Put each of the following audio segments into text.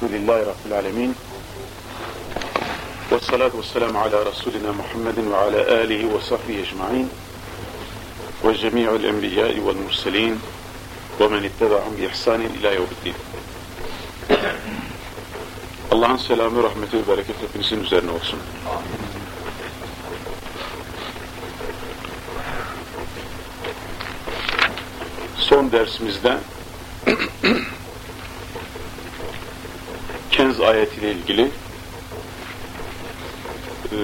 الحمد لله رب العالمين. والصلاة والسلام على رسولنا محمد وعلى آله وصحبه أجمعين. وجميع الأنبياء والمرسلين ومن اتبعهم بإحسان إلى يوم الدين. Allah'ın selamı, rahmeti ve bereketi hepinizin üzerine olsun. Son dersimizde ayetiyle ilgili e,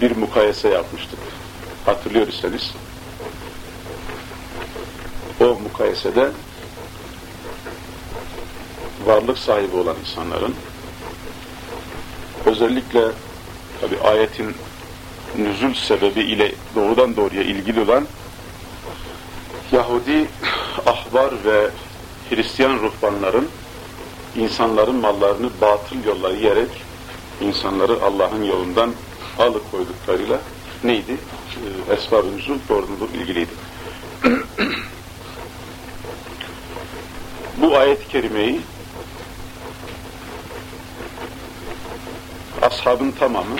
bir mukayese yapmıştık. Hatırlıyor iseniz. O mukayesede varlık sahibi olan insanların özellikle tabi ayetin nüzul sebebi ile doğrudan doğruya ilgili olan Yahudi ahbar ve Hristiyan ruhbanların insanların mallarını batıl yollara yiyerek insanları Allah'ın yolundan alıkoyduklarıyla neydi? Ee, Esbab-ı nüzul doğrudan ilgiliydi. Bu ayet-i kerimeyi ashabın tamamı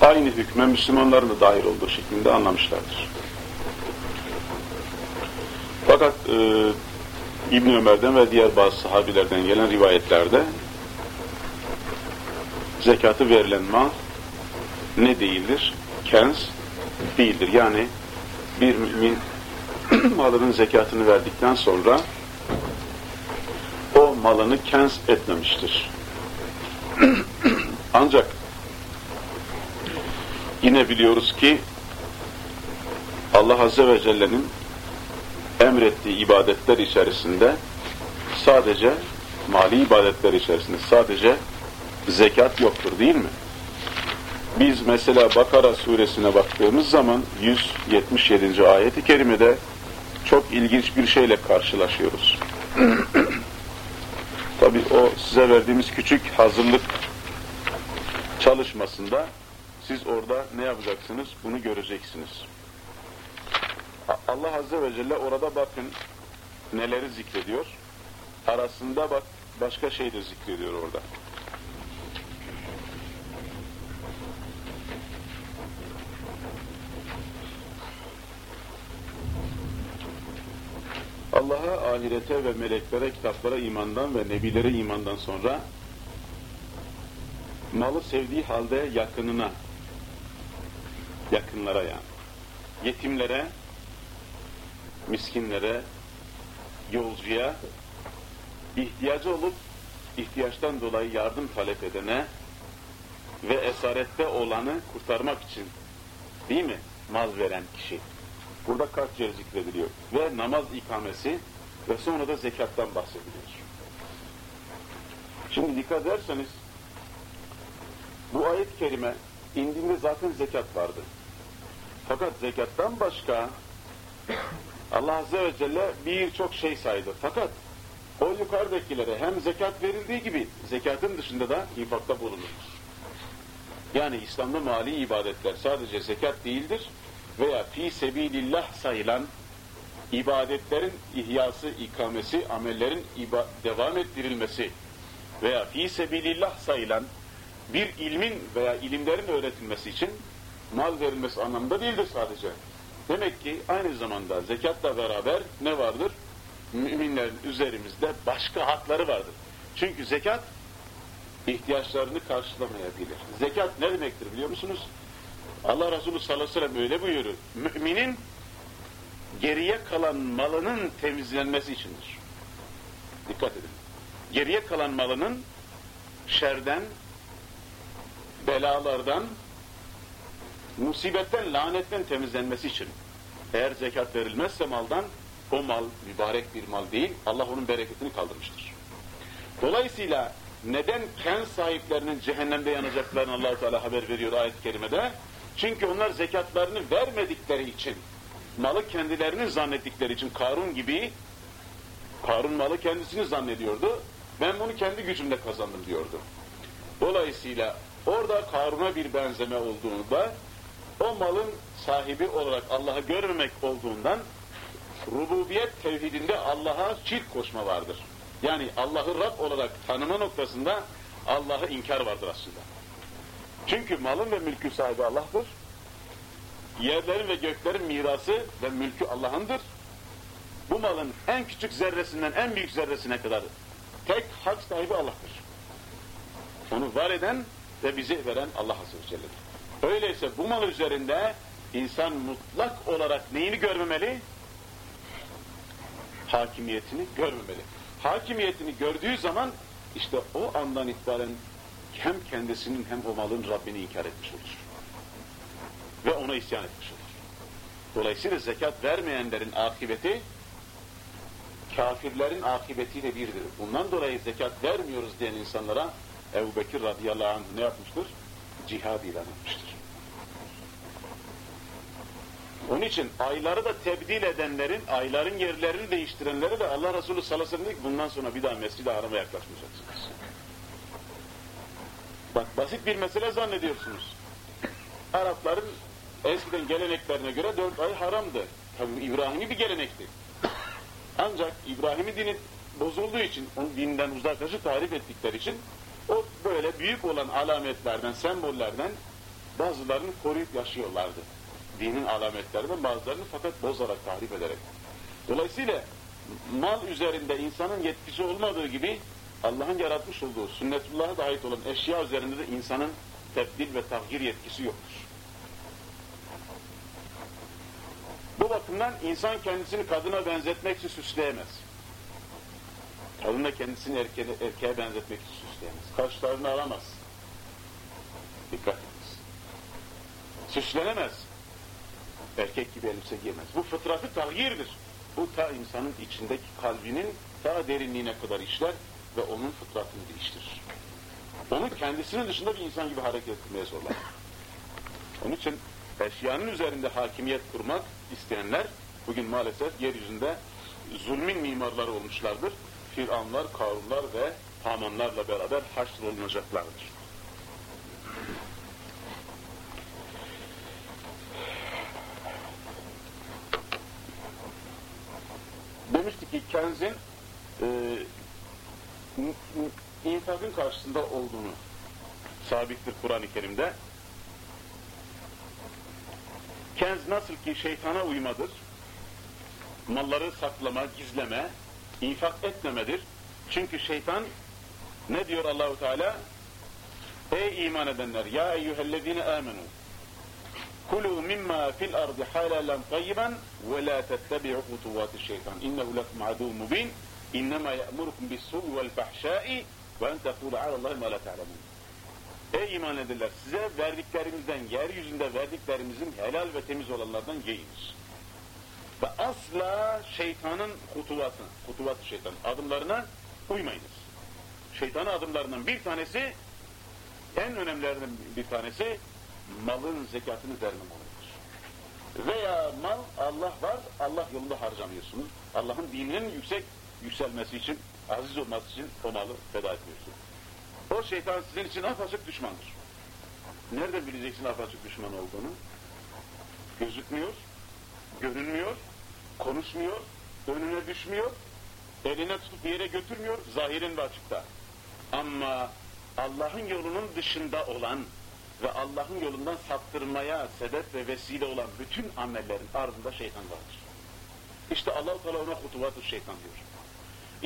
aynı hükme Müslümanların da dahil olduğu şeklinde anlamışlardır. Fakat e, İbn Ömer'den ve diğer bazı sahabilerden gelen rivayetlerde zekatı verilen mal ne değildir? Kenz değildir. Yani bir mümin malının zekatını verdikten sonra o malını kenz etmemiştir. Ancak yine biliyoruz ki Allah Azze ve Celle'nin emrettiği ibadetler içerisinde sadece mali ibadetler içerisinde sadece zekat yoktur değil mi? Biz mesela Bakara suresine baktığımız zaman 177. ayeti kerimede çok ilginç bir şeyle karşılaşıyoruz. Tabi o size verdiğimiz küçük hazırlık çalışmasında siz orada ne yapacaksınız? Bunu göreceksiniz. Allah Azze ve Celle orada bakın neleri zikrediyor. Arasında bak başka şey de zikrediyor orada. Allah'a, ahirete ve meleklere, kitaplara imandan ve nebilere imandan sonra malı sevdiği halde yakınına, yakınlara yani, yetimlere, miskinlere, yolcuya, ihtiyacı olup ihtiyaçtan dolayı yardım talep edene ve esarette olanı kurtarmak için değil mi? Mal veren kişi. Burada kaç yer zikrediliyor. Ve namaz ikamesi ve sonra da zekattan bahsediliyor. Şimdi dikkat ederseniz bu ayet-i kerime indiğinde zaten zekat vardı. Fakat zekattan başka Allah Azze ve Celle birçok şey saydı. Fakat o yukarıdakilere hem zekat verildiği gibi zekatın dışında da infakta bulunur. Yani İslam'da mali ibadetler sadece zekat değildir veya fi sebilillah sayılan ibadetlerin ihyası, ikamesi, amellerin devam ettirilmesi veya fi sebilillah sayılan bir ilmin veya ilimlerin öğretilmesi için mal verilmesi anlamında değildir sadece. Demek ki aynı zamanda zekatla beraber ne vardır? Müminlerin üzerimizde başka hakları vardır. Çünkü zekat ihtiyaçlarını karşılamayabilir. Zekat ne demektir biliyor musunuz? Allah Resulü sallallahu aleyhi ve sellem öyle buyuruyor. Müminin geriye kalan malının temizlenmesi içindir. Dikkat edin. Geriye kalan malının şerden, belalardan, musibetten, lanetten temizlenmesi için. Eğer zekat verilmezse maldan, o mal mübarek bir mal değil, Allah onun bereketini kaldırmıştır. Dolayısıyla neden ken sahiplerinin cehennemde yanacaklarını allah Teala haber veriyor ayet-i kerimede? Çünkü onlar zekatlarını vermedikleri için, malı kendilerini zannettikleri için Karun gibi, Karun malı kendisini zannediyordu, ben bunu kendi gücümle kazandım diyordu. Dolayısıyla orada Karun'a bir benzeme olduğunda, o malın sahibi olarak Allah'ı görmemek olduğundan, rububiyet tevhidinde Allah'a şirk koşma vardır. Yani Allah'ı Rab olarak tanıma noktasında Allah'ı inkar vardır aslında. Çünkü malın ve mülkün sahibi Allah'tır. Yerlerin ve göklerin mirası ve mülkü Allah'ındır. Bu malın en küçük zerresinden en büyük zerresine kadar tek hak sahibi Allah'tır. Onu var eden ve bizi veren Allah Azze ve Celle'dir. Öyleyse bu mal üzerinde insan mutlak olarak neyini görmemeli? Hakimiyetini görmemeli. Hakimiyetini gördüğü zaman işte o andan itibaren hem kendisinin hem o malın Rabbini inkar etmiş olur. Ve ona isyan etmiş olur. Dolayısıyla zekat vermeyenlerin akıbeti kafirlerin akıbetiyle birdir. Bundan dolayı zekat vermiyoruz diyen insanlara Ebu Bekir radıyallahu anh ne yapmıştır? Cihad ilan etmiştir. Onun için ayları da tebdil edenlerin, ayların yerlerini değiştirenlere de Allah Resulü sallallahu aleyhi ve sellem bundan sonra bir daha Mescid-i Haram'a yaklaşmayacaksınız. Bak basit bir mesele zannediyorsunuz. Arapların eskiden geleneklerine göre dört ay haramdı. Tabi İbrahim'i bir gelenekti. Ancak İbrahim'i dini bozulduğu için, onun dininden uzaklaşıp tarif ettikleri için o böyle büyük olan alametlerden, sembollerden bazılarını koruyup yaşıyorlardı. Dinin alametlerinden bazılarını fakat bozarak, tahrip ederek. Dolayısıyla mal üzerinde insanın yetkisi olmadığı gibi Allah'ın yaratmış olduğu sünnetullah'a ait olan eşya üzerinde de insanın tebdil ve tahhir yetkisi yoktur. Bu bakımdan insan kendisini kadına benzetmek için süsleyemez. Kadın da kendisini erkeğe, erkeğe benzetmek için süsleyemez. Kaşlarını alamaz. Dikkat ediniz. Süslenemez. Erkek gibi elbise giyemez. Bu fıtratı tahyirdir. Bu ta insanın içindeki kalbinin daha derinliğine kadar işler ve onun fıtratını değiştirir. Onu kendisinin dışında bir insan gibi hareket etmeye zorlar. Onun için eşyanın üzerinde hakimiyet kurmak isteyenler bugün maalesef yeryüzünde zulmin mimarları olmuşlardır. Firavunlar, Karunlar ve Hamanlarla beraber haşrolunacaklardır. Demiştik ki kenzin e, infakın karşısında olduğunu sabittir Kur'an-ı Kerim'de. Kenz nasıl ki şeytana uymadır, malları saklama, gizleme, infak etmemedir. Çünkü şeytan ne diyor Allahu Teala? Ey iman edenler ya eyyühellezine amenu kulu mimma fil ardı halalan tayyiban ve la tettebi'u hutuvati şeytan innehu lekum adu mubin innema ya'murukum bis su'i vel fahşai ve en tekulu alallahi ma la ta'lemun Ey iman edenler size verdiklerimizden yeryüzünde verdiklerimizin helal ve temiz olanlardan yiyiniz. Ve asla şeytanın hutuvatına, hutuvat şeytan adımlarına uymayınız. Şeytanın adımlarından bir tanesi, en önemlilerinden bir tanesi malın zekatını vermemelidir. Veya mal Allah var, Allah yolunda harcamıyorsunuz. Allah'ın dininin yüksek yükselmesi için, aziz olması için o malı feda etmiyorsunuz. O şeytan sizin için apaçık düşmandır. Nereden bileceksin apaçık düşman olduğunu? Gözükmüyor, görünmüyor, konuşmuyor, önüne düşmüyor, eline tutup bir yere götürmüyor, zahirin ve açıkta. Ama Allah'ın yolunun dışında olan ve Allah'ın yolundan saptırmaya sebep ve vesile olan bütün amellerin ardında şeytan vardır. İşte Allah-u Teala ona hutuvat şeytan diyor.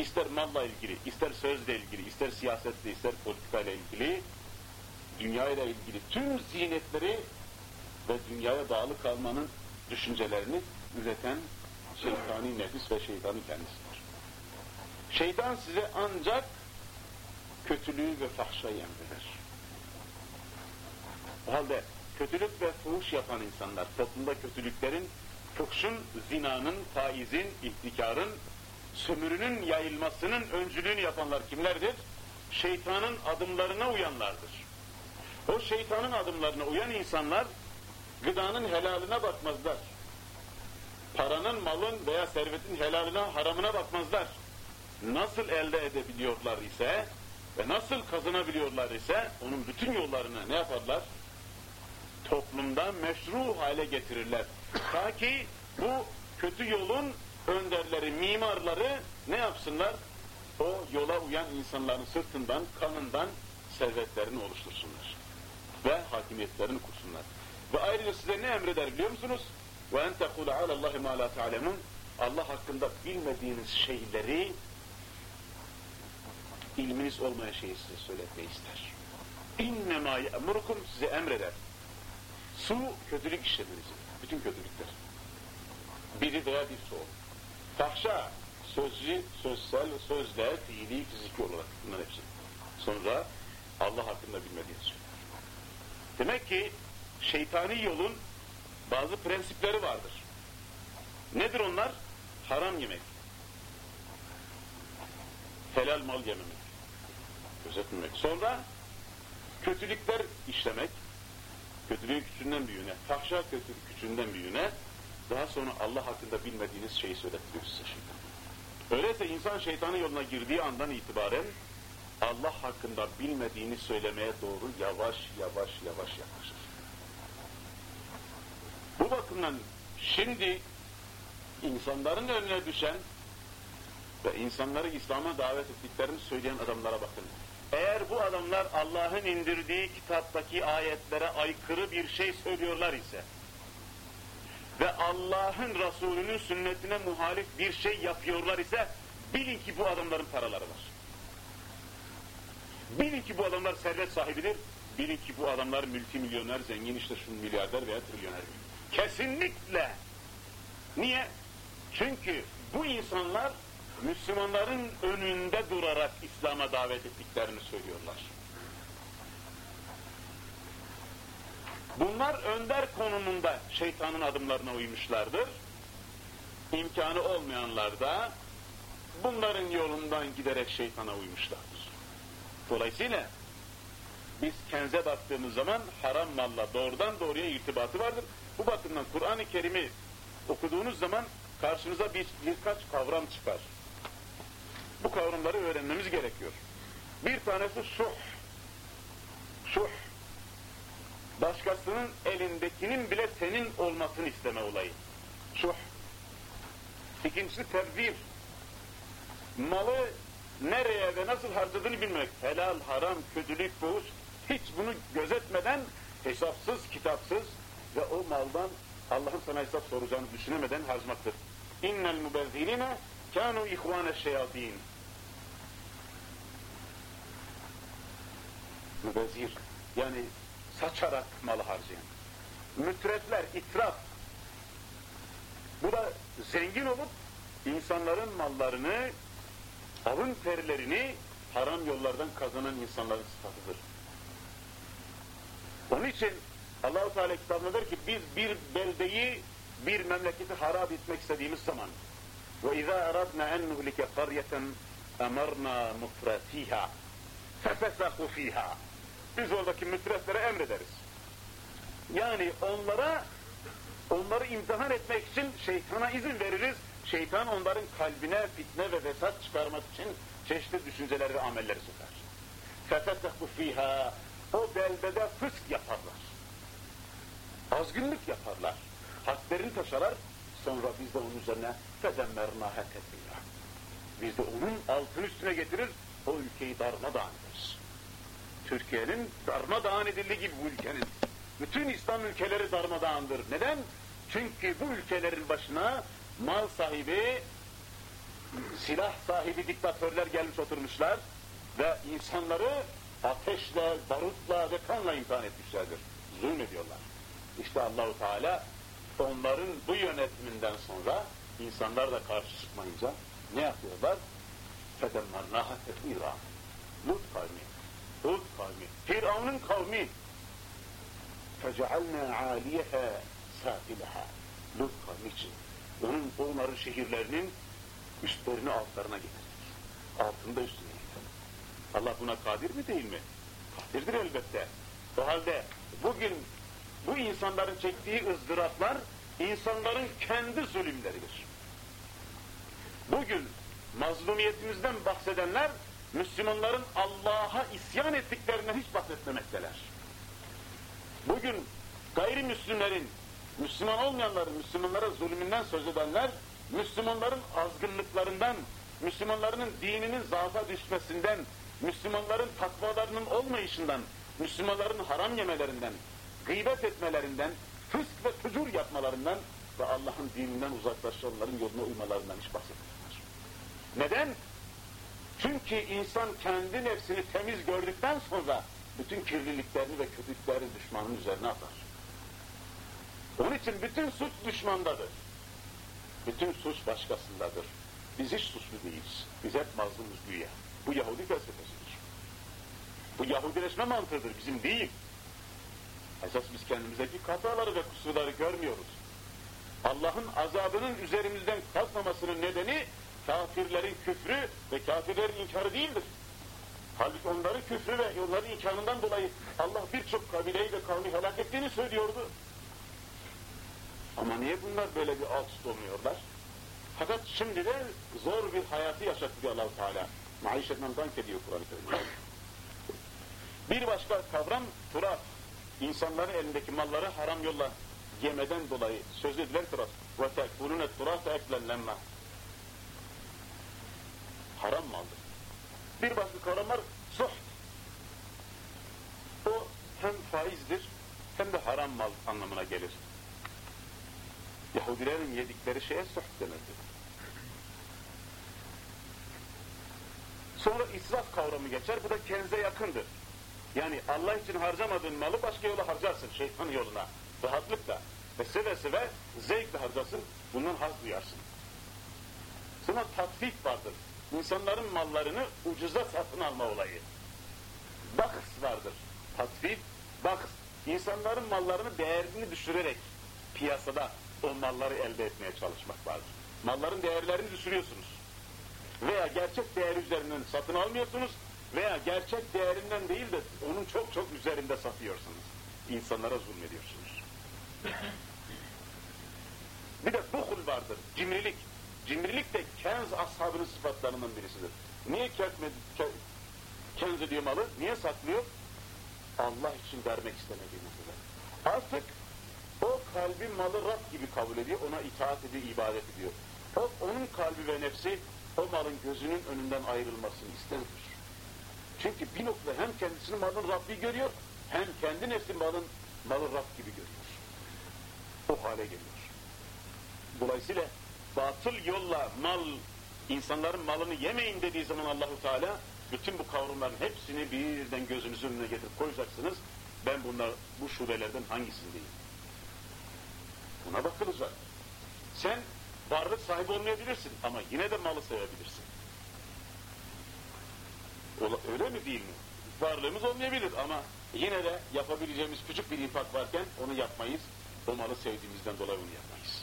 İster malla ilgili, ister sözle ilgili, ister siyasetle, ister politikayla ilgili, dünya ile ilgili tüm zinetleri ve dünyaya bağlı kalmanın düşüncelerini üreten şeytani nefis ve şeytanın kendisidir. Şeytan size ancak kötülüğü ve fahşayı emreder. Halde kötülük ve fuhuş yapan insanlar, toplumda kötülüklerin, fuhşun, zinanın, faizin, ihtikarın, sömürünün yayılmasının öncülüğünü yapanlar kimlerdir? Şeytanın adımlarına uyanlardır. O şeytanın adımlarına uyan insanlar gıdanın helaline bakmazlar. Paranın, malın veya servetin helaline, haramına bakmazlar. Nasıl elde edebiliyorlar ise ve nasıl kazanabiliyorlar ise onun bütün yollarını ne yaparlar? Toplumda meşru hale getirirler. Ta ki bu kötü yolun önderleri, mimarları ne yapsınlar? o yola uyan insanların sırtından, kanından servetlerini oluştursunlar. Ve hakimiyetlerini kursunlar. Ve ayrıca size ne emreder biliyor musunuz? وَاَنْ تَقُولَ عَلَى اللّٰهِ مَا لَا تَعْلَمُونَ Allah hakkında bilmediğiniz şeyleri ilminiz olmayan şeyi size söyletmeyi ister. İnnemâ ye'murukum size emreder. Su kötülük işlemenizi. Bütün kötülükler. Biri veya bir çoğu. Fahşa sözcü, sözsel, sözler, fiili, fiziki olarak bunlar hepsi. Sonra Allah hakkında bilmediğiniz şeyler. Demek ki şeytani yolun bazı prensipleri vardır. Nedir onlar? Haram yemek. Helal mal yememek. Gözetmemek. Sonra kötülükler işlemek. Kötülüğün küçüğünden büyüğüne. Fahşa kötülük küçüğünden büyüğüne. Daha sonra Allah hakkında bilmediğiniz şeyi söylettiriyor size şeytan. Öyleyse insan şeytanın yoluna girdiği andan itibaren Allah hakkında bilmediğini söylemeye doğru yavaş yavaş yavaş yaklaşır. Bu bakımdan şimdi insanların önüne düşen ve insanları İslam'a davet ettiklerini söyleyen adamlara bakın. Eğer bu adamlar Allah'ın indirdiği kitaptaki ayetlere aykırı bir şey söylüyorlar ise ve Allah'ın Resulü'nün sünnetine muhalif bir şey yapıyorlar ise bilin ki bu adamların paraları var. Bilin ki bu adamlar servet sahibidir. Bilin ki bu adamlar multimilyoner, zengin işte şu milyarder veya trilyoner. Kesinlikle. Niye? Çünkü bu insanlar Müslümanların önünde durarak İslam'a davet ettiklerini söylüyorlar. Bunlar önder konumunda şeytanın adımlarına uymuşlardır. İmkanı olmayanlar da bunların yolundan giderek şeytana uymuşlardır. Dolayısıyla biz kenze baktığımız zaman haram malla doğrudan doğruya irtibatı vardır. Bu bakımdan Kur'an-ı Kerim'i okuduğunuz zaman karşınıza bir, birkaç kavram çıkar. Bu kavramları öğrenmemiz gerekiyor. Bir tanesi şuh. Şuh. Başkasının elindekinin bile senin olmasını isteme olayı. Şuh. İkincisi tebzir. Malı nereye ve nasıl harcadığını bilmek. Helal, haram, kötülük, boğuz hiç bunu gözetmeden hesapsız, kitapsız ve o maldan Allah'ın sana hesap soracağını düşünemeden harcamaktır. İnnel mubezzirine kânû ihvâne şeyatîn. mübezir yani saçarak mal harcayan. Mütrefler, itraf. Bu da zengin olup insanların mallarını, avın perilerini haram yollardan kazanan insanların sıfatıdır. Onun için Allahu Teala kitabında der ki biz bir beldeyi, bir memleketi harap etmek istediğimiz zaman ve izâ eradna en nuhlike qaryeten emarna mufratiha fefesahu fiha Biz oradaki mütreflere emrederiz. Yani onlara onları imtihan etmek için şeytana izin veririz. Şeytan onların kalbine fitne ve vesat çıkarmak için çeşitli düşünceler ve amelleri sokar. فَفَسَقُوا ف۪يهَا O beldede fısk yaparlar. Azgınlık yaparlar. Hadlerini taşarlar. Sonra biz de onun üzerine فَدَمَّرْنَاهَا تَدْبِيرًا Biz de onun altını üstüne getirir, o ülkeyi darmadağın ederiz. Türkiye'nin darmadağın edildiği gibi bu ülkenin. Bütün İslam ülkeleri darmadağındır. Neden? Çünkü bu ülkelerin başına mal sahibi, silah sahibi diktatörler gelmiş oturmuşlar ve insanları ateşle, barutla ve kanla imtihan etmişlerdir. Zulmediyorlar. İşte Allahu Teala onların bu yönetiminden sonra insanlar da karşı çıkmayınca ne yapıyorlar? فَدَمَّرْنَاهَا تَدْمِيرًا Lut kavmi, Hud kavmi, Firavun'un kavmi فَجَعَلْنَا عَالِيَهَا سَافِلَهَا Lut kavmi için. Onun, onların şehirlerinin üstlerini altlarına getirdik. Altında üstüne getirdik. Allah buna kadir mi değil mi? Kadirdir elbette. O halde bugün bu insanların çektiği ızdıraplar insanların kendi zulümleridir. Bugün mazlumiyetimizden bahsedenler Müslümanların Allah'a isyan ettiklerinden hiç bahsetmemekteler. Bugün gayrimüslimlerin, Müslüman olmayanların Müslümanlara zulmünden söz edenler, Müslümanların azgınlıklarından, Müslümanların dininin zaafa düşmesinden, Müslümanların takvalarının olmayışından, Müslümanların haram yemelerinden, gıybet etmelerinden, fısk ve fücur yapmalarından ve Allah'ın dininden uzaklaşanların yoluna uymalarından hiç bahsetmiyorlar. Neden? Çünkü insan kendi nefsini temiz gördükten sonra bütün kirliliklerini ve kötülüklerini düşmanın üzerine atar. Onun için bütün suç düşmandadır. Bütün suç başkasındadır. Biz hiç suçlu değiliz. Biz hep mazlumuz güya. Bu Yahudi felsefesidir. Bu Yahudileşme mantığıdır, bizim değil. Esas biz kendimizdeki hataları ve kusurları görmüyoruz. Allah'ın azabının üzerimizden kalkmamasının nedeni kafirlerin küfrü ve kafirlerin inkarı değildir. Halbuki onların küfrü ve onların inkarından dolayı Allah birçok kabileyi ve kavmi helak ettiğini söylüyordu. Ama niye bunlar böyle bir alt üst olmuyorlar? Fakat şimdi de zor bir hayatı yaşatıyor allah Teala. Maişetten dank ediyor Kur'an-ı Kerim. Bir başka kavram turat. İnsanların elindeki malları haram yolla yemeden dolayı söz edilen turat. وَتَكْفُرُونَ التُّرَاتَ اَكْلًا لَمَّا Haram maldır. Bir başka kavram var, suht. O hem faizdir hem de haram mal anlamına gelir. Yahudilerin yedikleri şeye suht denirdi. Sonra israf kavramı geçer, bu da kenze yakındır. Yani Allah için harcamadığın malı başka yola harcarsın, şeytan yoluna, rahatlıkla. Ve seve seve zevkle harcarsın, bundan haz duyarsın. Sonra tatfik vardır. İnsanların mallarını ucuza satın alma olayı. Bahs vardır. Tatfik, bahs. İnsanların mallarını değerini düşürerek piyasada o malları elde etmeye çalışmak vardır. Malların değerlerini düşürüyorsunuz. Veya gerçek değer üzerinden satın almıyorsunuz veya gerçek değerinden değil de onun çok çok üzerinde satıyorsunuz. İnsanlara zulmediyorsunuz. Bir de buhul vardır, cimrilik. Cimrilik de kenz ashabının sıfatlarından birisidir. Niye ketme, ke, kenz ediyor malı? Niye saklıyor? Allah için vermek istemediğinizde. Artık o kalbi malı Rab gibi kabul ediyor, ona itaat ediyor, ibadet ediyor. O, onun kalbi ve nefsi o malın gözünün önünden ayrılmasını istemiyor. Çünkü bir noktada hem kendisini malın Rabbi görüyor, hem kendi nefsi malın malı Rab gibi görüyor. O hale geliyor. Dolayısıyla batıl yolla mal, insanların malını yemeyin dediği zaman Allahu Teala bütün bu kavramların hepsini birden gözünüzün önüne getirip koyacaksınız. Ben bunlar, bu şubelerden hangisindeyim? Buna bakılacak. Sen varlık sahibi olmayabilirsin ama yine de malı sevebilirsin. Öyle mi değil mi? Varlığımız olmayabilir ama yine de yapabileceğimiz küçük bir infak varken onu yapmayız. O malı sevdiğimizden dolayı onu yapmayız.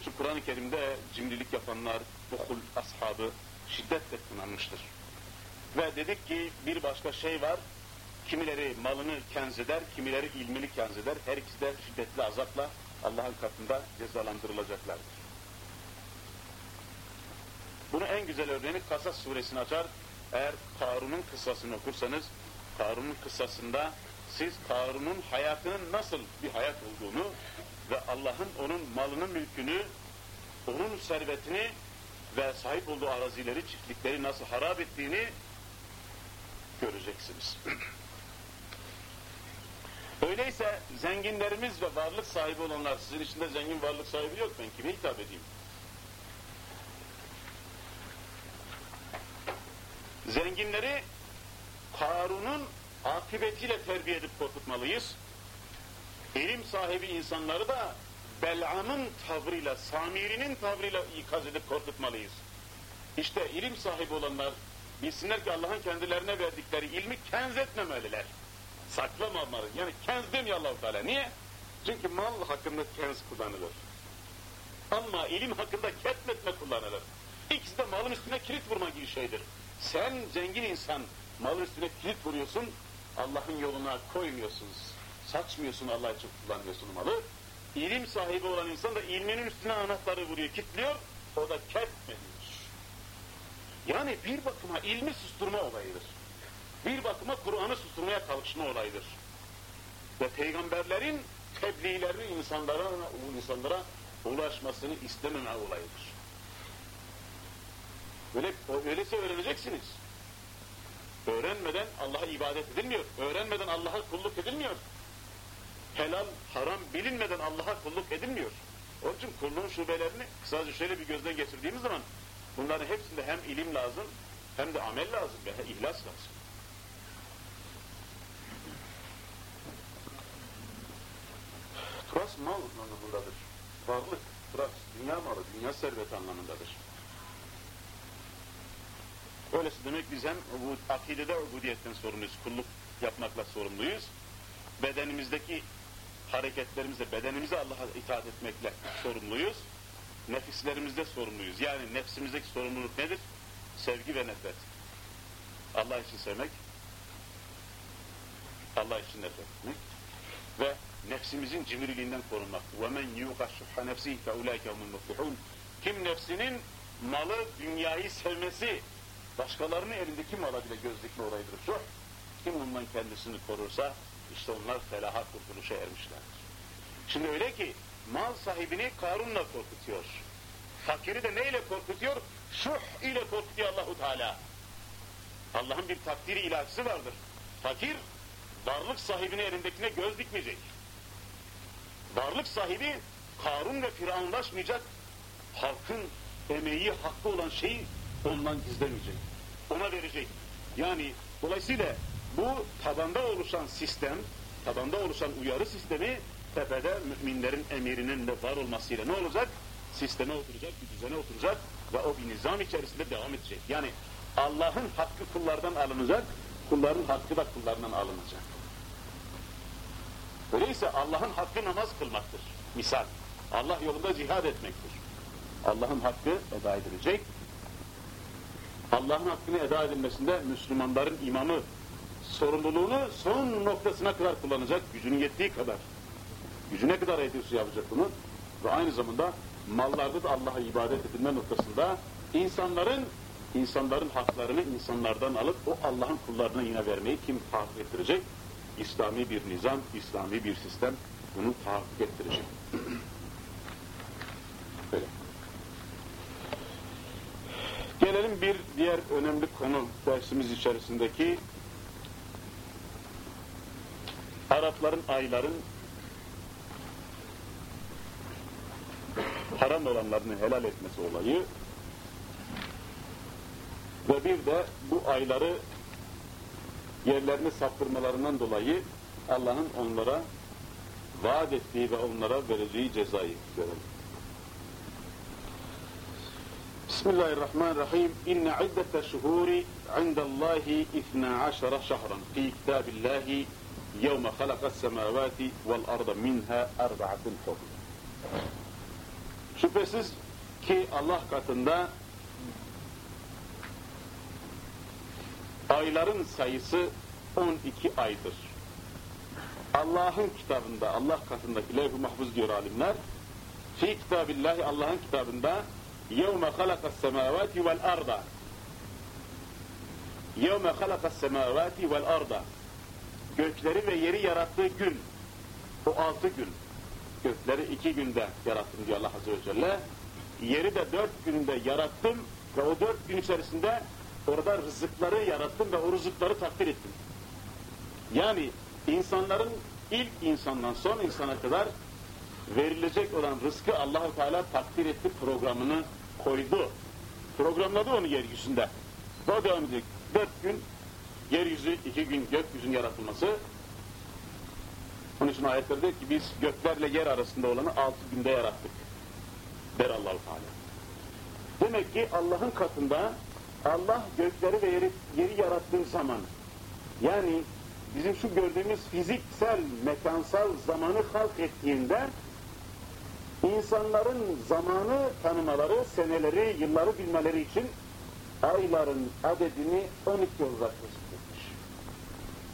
Onun için Kur'an-ı Kerim'de cimrilik yapanlar, buhul ashabı şiddetle kınanmıştır. Ve dedik ki bir başka şey var, kimileri malını kenzeder, kimileri ilmini kenzeder. Her ikisi de şiddetli azapla Allah'ın katında cezalandırılacaklardır. Bunu en güzel örneğini Kasas suresini açar. Eğer Karun'un kıssasını okursanız, Karun'un kıssasında siz Karun'un hayatının nasıl bir hayat olduğunu ve Allah'ın onun malını, mülkünü, onun servetini ve sahip olduğu arazileri, çiftlikleri nasıl harap ettiğini göreceksiniz. Öyleyse zenginlerimiz ve varlık sahibi olanlar, sizin içinde zengin varlık sahibi yok, ben kime hitap edeyim? Zenginleri Karun'un akıbetiyle terbiye edip korkutmalıyız. İlim sahibi insanları da Bel'am'ın tavrıyla, Samiri'nin tavrıyla ikaz edip korkutmalıyız. İşte ilim sahibi olanlar bilsinler ki Allah'ın kendilerine verdikleri ilmi kenz etmemeliler. Saklamamalı. Yani kenz demiyor Allah-u Teala. Niye? Çünkü mal hakkında kenz kullanılır. Ama ilim hakkında ketmetme kullanılır. İkisi de malın üstüne kilit vurma gibi şeydir. Sen zengin insan malın üstüne kilit vuruyorsun, Allah'ın yoluna koymuyorsunuz. Saçmıyorsun Allah için kullanmıyorsun malı. İlim sahibi olan insan da ilminin üstüne anahtarı vuruyor, kilitliyor, o da ketmediyor. Yani bir bakıma ilmi susturma olayıdır. Bir bakıma Kur'an'ı susturmaya kalkışma olayıdır. Ve peygamberlerin tebliğlerini insanlara, insanlara ulaşmasını istememe olayıdır. Öyle, öyleyse öğreneceksiniz. Öğrenmeden Allah'a ibadet edilmiyor. Öğrenmeden Allah'a kulluk edilmiyor. Helal, haram bilinmeden Allah'a kulluk edilmiyor. Onun için kulluğun şubelerini kısaca şöyle bir gözden geçirdiğimiz zaman bunların hepsinde hem ilim lazım hem de amel lazım ve ihlas lazım. Turas mal anlamındadır. Varlık, turas, dünya malı, dünya serveti anlamındadır. Öylesi demek biz hem akidede ubudiyetten sorumluyuz, kulluk yapmakla sorumluyuz. Bedenimizdeki hareketlerimizle, bedenimize Allah'a itaat etmekle sorumluyuz. Nefislerimizde sorumluyuz. Yani nefsimizdeki sorumluluk nedir? Sevgi ve nefret. Allah için sevmek, Allah için nefret etmek ve nefsimizin cimriliğinden korunmak. وَمَنْ يُوقَ شُحَّ نَفْسِهِ فَاُولَٰئِكَ هُمُ الْمُفْلِحُونَ Kim nefsinin malı, dünyayı sevmesi, başkalarının elindeki mala bile göz dikme olayıdır. Şu, kim bundan kendisini korursa, işte onlar felaha kurtuluşa ermişlerdir. Şimdi öyle ki, mal sahibini Karun'la korkutuyor. Fakiri de neyle korkutuyor? Şuh ile korkutuyor Allahu Teala. Allah'ın bir takdiri ilahisi vardır. Fakir, varlık sahibinin elindekine göz dikmeyecek. Varlık sahibi Karun ve Firavunlaşmayacak, halkın emeği, hakkı olan şeyi ondan gizlemeyecek. Ona verecek. Yani dolayısıyla bu tabanda oluşan sistem, tabanda oluşan uyarı sistemi tepede müminlerin emirinin de var olmasıyla ne olacak? Sisteme oturacak, bir düzene oturacak ve o bir nizam içerisinde devam edecek. Yani Allah'ın hakkı kullardan alınacak, kulların hakkı da kullarından alınacak. Öyleyse Allah'ın hakkı namaz kılmaktır. Misal, Allah yolunda cihad etmektir. Allah'ın hakkı eda edilecek. Allah'ın hakkını eda edilmesinde Müslümanların imamı sorumluluğunu son noktasına kadar kullanacak, gücünün yettiği kadar. Gücüne kadar yetiyorsa yapacak bunu. Ve aynı zamanda mallarda da Allah'a ibadet edilme noktasında insanların insanların haklarını insanlardan alıp o Allah'ın kullarına yine vermeyi kim tahakkuk ettirecek? İslami bir nizam, İslami bir sistem bunu tahakkuk ettirecek. Böyle. Gelelim bir diğer önemli konu dersimiz içerisindeki Arapların ayların haram olanlarını helal etmesi olayı ve bir de bu ayları yerlerini saptırmalarından dolayı Allah'ın onlara vaat ettiği ve onlara vereceği cezayı görelim. Bismillahirrahmanirrahim. İnne iddete şuhuri indallahi ithna aşara şahran fi kitabillahi halakas semavati vel arda minha arba'atun hurum. Şüphesiz ki Allah katında ayların sayısı 12 aydır. Allah'ın kitabında, Allah katındaki levh-i mahfuz diyor alimler, fi kitabillahi Allah'ın kitabında semavati vel arda yevme halakas semavati vel arda gökleri ve yeri yarattığı gün o altı gün gökleri iki günde yarattım diyor Allah Azze ve Celle yeri de dört günde yarattım ve o dört gün içerisinde orada rızıkları yarattım ve o rızıkları takdir ettim. Yani insanların ilk insandan son insana kadar verilecek olan rızkı Allahu Teala takdir etti programını koydu. Programladı onu yeryüzünde. O edecek. Dört gün yeryüzü, iki gün gökyüzünün yaratılması. Onun için ayetler diyor ki biz göklerle yer arasında olanı altı günde yarattık. Der Allah-u Teala. Demek ki Allah'ın katında Allah gökleri ve yeri, yeri yarattığı zaman yani bizim şu gördüğümüz fiziksel, mekansal zamanı halk ettiğinde insanların zamanı tanımaları, seneleri, yılları bilmeleri için ayların adedini 12 olarak.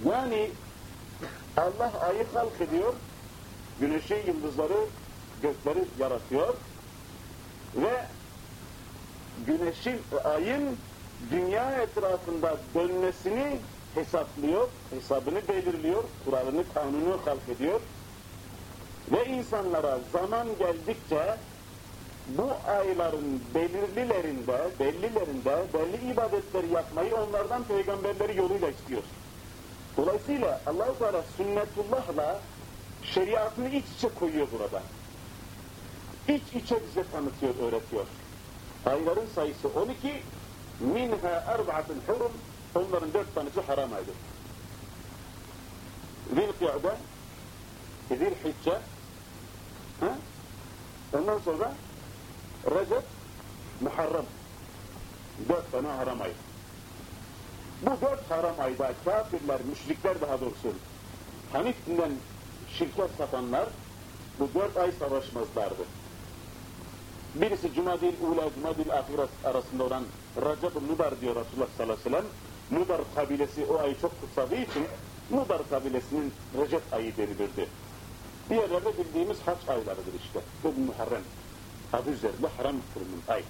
Yani Allah ayı halk ediyor, güneşi, yıldızları, gökleri yaratıyor. Ve güneşin, ayın dünya etrafında dönmesini hesaplıyor, hesabını belirliyor, kuralını, kanunu halk ediyor. Ve insanlara zaman geldikçe bu ayların belirlilerinde, bellilerinde belli ibadetleri yapmayı onlardan peygamberleri yoluyla istiyor. Dolayısıyla Allah-u Teala sünnetullahla şeriatını iç içe koyuyor burada. İç içe bize tanıtıyor, öğretiyor. Ayların sayısı 12, minha erbaatun hurum, onların dört tanesi haram aydır. Zilkı'de, Zilhicce, ondan sonra Recep, Muharrem. Dört tane haram ay. Bu dört haram ayda kafirler, müşrikler daha doğrusu, Hanif dinden şirket satanlar bu dört ay savaşmazlardı. Birisi Cumadil Ula, Cumadil Ahiret arasında olan Recep-i Mudar diyor Resulullah sallallahu aleyhi ve sellem. Mudar kabilesi o ayı çok kutsadığı için Mudar kabilesinin Recep ayı denilirdi. Diğerlerde bildiğimiz haç aylarıdır işte. Bu Muharrem. Adı üzerinde haram kılınan ay.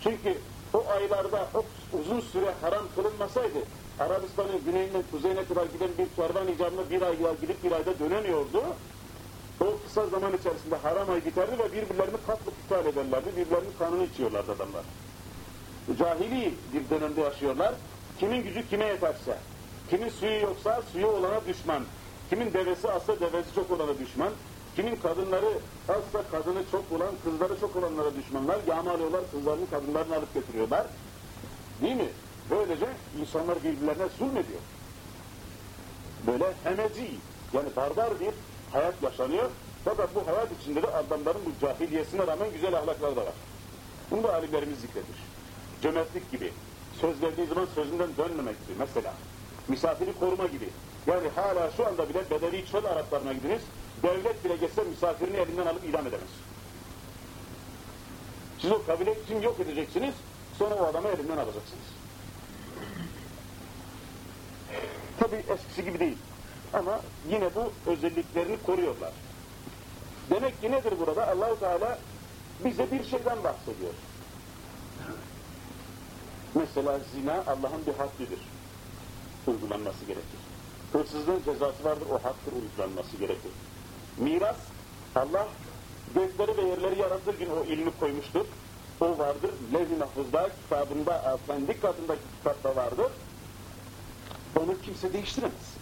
Çünkü o aylarda o uzun süre haram kılınmasaydı Arabistan'ın güneyinden kuzeyine kadar giden bir kervan icabında bir ay gidip bir ayda dönemiyordu. O kısa zaman içerisinde haram ay biterdi ve birbirlerini katlı iptal ederlerdi. Birbirlerinin kanını içiyorlardı adamlar. Cahili bir dönemde yaşıyorlar. Kimin gücü kime yeterse, kimin suyu yoksa suyu olana düşman, kimin devesi azsa devesi çok olana düşman, kimin kadınları azsa kadını çok olan, kızları çok olanlara düşmanlar, yağmalıyorlar, kızlarını kadınlarını alıp götürüyorlar. Değil mi? Böylece insanlar birbirlerine zulmediyor. Böyle hemeci, yani barbar bir hayat yaşanıyor. Fakat bu hayat içinde de adamların bu cahiliyesine rağmen güzel ahlakları da var. Bunu da alimlerimiz zikredir. Cömertlik gibi, söz verdiği zaman sözünden dönmemek gibi mesela. Misafiri koruma gibi. Yani hala şu anda bile Bedevi çöl Araplarına gidiniz, devlet bile geçse misafirini elinden alıp idam edemez. Siz o kabile için yok edeceksiniz, sonra o adamı elinden alacaksınız. Tabi eskisi gibi değil. Ama yine bu özelliklerini koruyorlar. Demek ki nedir burada? Allahu Teala bize bir şeyden bahsediyor. Mesela zina Allah'ın bir haddidir. Uygulanması gerekir. Hırsızlığın cezası vardır, o haktır uygulanması gerekir. Miras, Allah gökleri ve yerleri yarattığı gün o ilmi koymuştur. O vardır, levh-i mahfuzda, kitabında, kendi katındaki kitapta vardır. Onu kimse değiştiremez.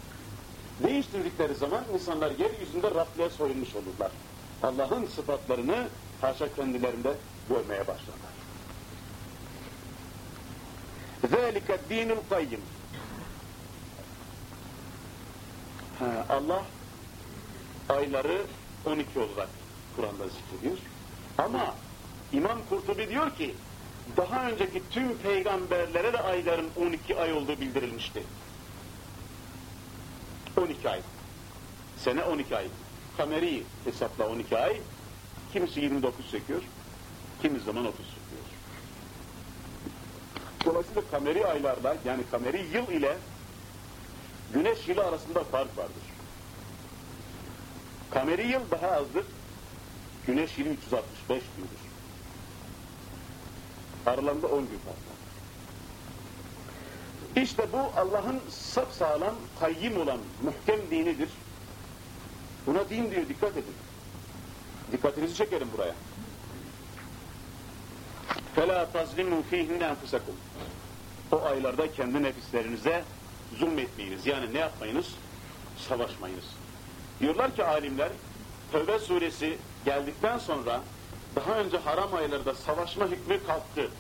Değiştirdikleri zaman insanlar yeryüzünde Rab'le soyulmuş olurlar. Allah'ın sıfatlarını haşa kendilerinde görmeye başlarlar. ذَٰلِكَ الدِّينُ الْقَيِّمِ Allah ayları 12 olarak Kur'an'da zikrediyor. Ama İmam Kurtubi diyor ki daha önceki tüm peygamberlere de ayların 12 ay olduğu bildirilmişti. 12 ay. Sene 12 ay. Kameri hesapla 12 ay. Kimisi 29 söküyor, kimi zaman 30 söküyor. Dolayısıyla kameri aylarla yani kameri yıl ile güneş yılı arasında fark vardır. Kameri yıl daha azdır. Güneş yılı 365 gündür. Aralarında 10 gün fark var. İşte bu Allah'ın sapsağlam, kayyim olan muhkem dinidir. Buna din diyor, dikkat edin. Dikkatinizi çekerim buraya. فَلَا تَظْلِمُوا ف۪يهِنَّ أَنْفُسَكُمْ O aylarda kendi nefislerinize zulmetmeyiniz. Yani ne yapmayınız? Savaşmayınız. Diyorlar ki alimler, Tövbe suresi geldikten sonra daha önce haram aylarda savaşma hükmü kalktı.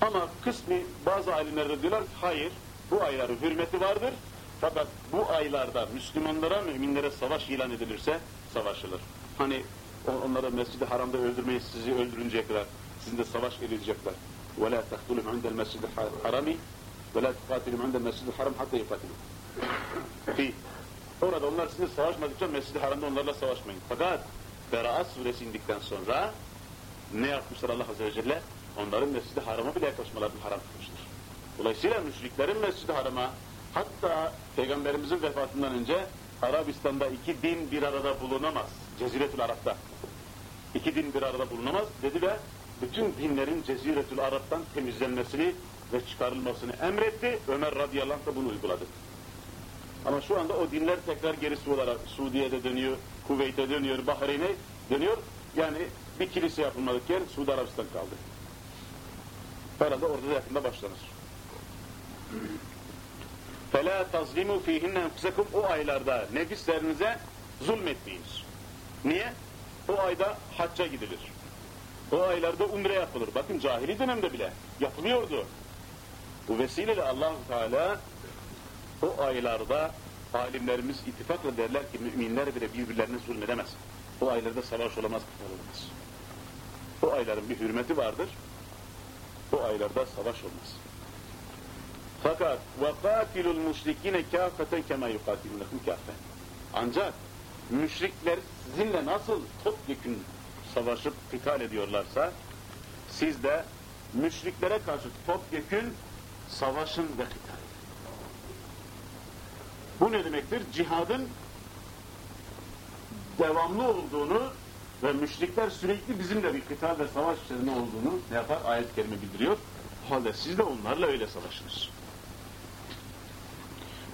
Ama kısmi bazı alimler de diyorlar ki hayır, bu ayların hürmeti vardır. Fakat bu aylarda Müslümanlara, müminlere savaş ilan edilirse savaşılır. Hani onlara Mescid-i Haram'da öldürmeyi sizi öldürünceye kadar sizin de savaş edecekler. وَلَا تَقْتُلُمْ عِنْدَ الْمَسْجِدِ الْحَرَمِ وَلَا تُقَاتِلُمْ عِنْدَ الْمَسْجِدِ الْحَرَمِ حَتَّى يُقَاتِلُمْ Orada onlar sizinle savaşmadıkça Mescid-i Haram'da onlarla savaşmayın. Fakat Beraat suresi indikten sonra ne yapmışlar Allah Azze ve Celle? Onların Mescid-i Haram'a bile yaklaşmalarını haram kılmıştır. Dolayısıyla müşriklerin Mescid-i Haram'a hatta Peygamberimizin vefatından önce Arabistan'da iki din bir arada bulunamaz. Ceziretül Arap'ta. İki din bir arada bulunamaz dedi ve bütün dinlerin Ceziretül Arap'tan temizlenmesini ve çıkarılmasını emretti. Ömer radıyallahu anh da bunu uyguladı. Ama şu anda o dinler tekrar geri Suudi'ye de dönüyor, Kuveyt'e dönüyor, Bahreyn'e dönüyor. Yani bir kilise yapılmadık yer Suudi Arabistan kaldı. Herhalde orada da yakında başlanır. فَلَا تَظْلِمُوا ف۪يهِنَّ اَنْفُسَكُمْ O aylarda nefislerinize zulmetmeyiniz. Niye? O ayda hacca gidilir. O aylarda umre yapılır. Bakın cahili dönemde bile yapılıyordu. Bu vesileyle allah Teala o aylarda alimlerimiz ittifakla derler ki müminler bile birbirlerine zulmedemez. O aylarda savaş olamaz, kıtal olamaz. O ayların bir hürmeti vardır. O aylarda savaş olmaz. Fakat وَقَاتِلُ الْمُشْرِكِينَ كَافَةً كَمَا يُقَاتِلُونَكُمْ كَافَةً Ancak müşrikler sizinle nasıl topyekun savaşıp kıtal ediyorlarsa siz de müşriklere karşı topyekun savaşın ve kıtal edin. Bu ne demektir? Cihadın devamlı olduğunu ve müşrikler sürekli bizimle bir kıtal ve savaş içerisinde olduğunu ne yapar? Ayet-i kerime bildiriyor. O halde siz de onlarla öyle savaşınız.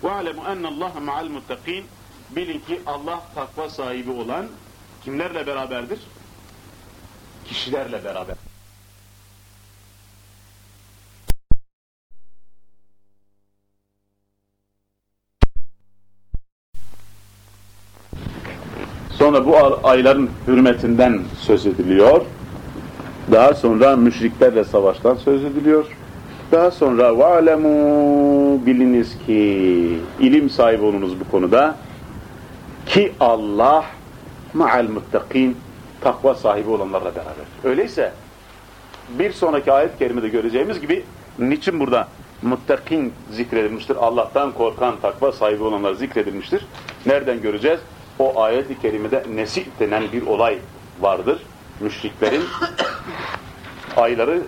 وَعَلَمُ اَنَّ اللّٰهَ مَعَ الْمُتَّقِينَ Bilin ki Allah takva sahibi olan kimlerle beraberdir? Kişilerle beraber. Sonra bu ayların hürmetinden söz ediliyor. Daha sonra müşriklerle savaştan söz ediliyor. Daha sonra valemu biliniz ki ilim sahibi olunuz bu konuda ki Allah ma'al muttakin takva sahibi olanlarla beraber. Öyleyse bir sonraki ayet kerimede göreceğimiz gibi niçin burada muttakin zikredilmiştir? Allah'tan korkan takva sahibi olanlar zikredilmiştir. Nereden göreceğiz? O ayet-i kerimede nesih denen bir olay vardır. Müşriklerin ayları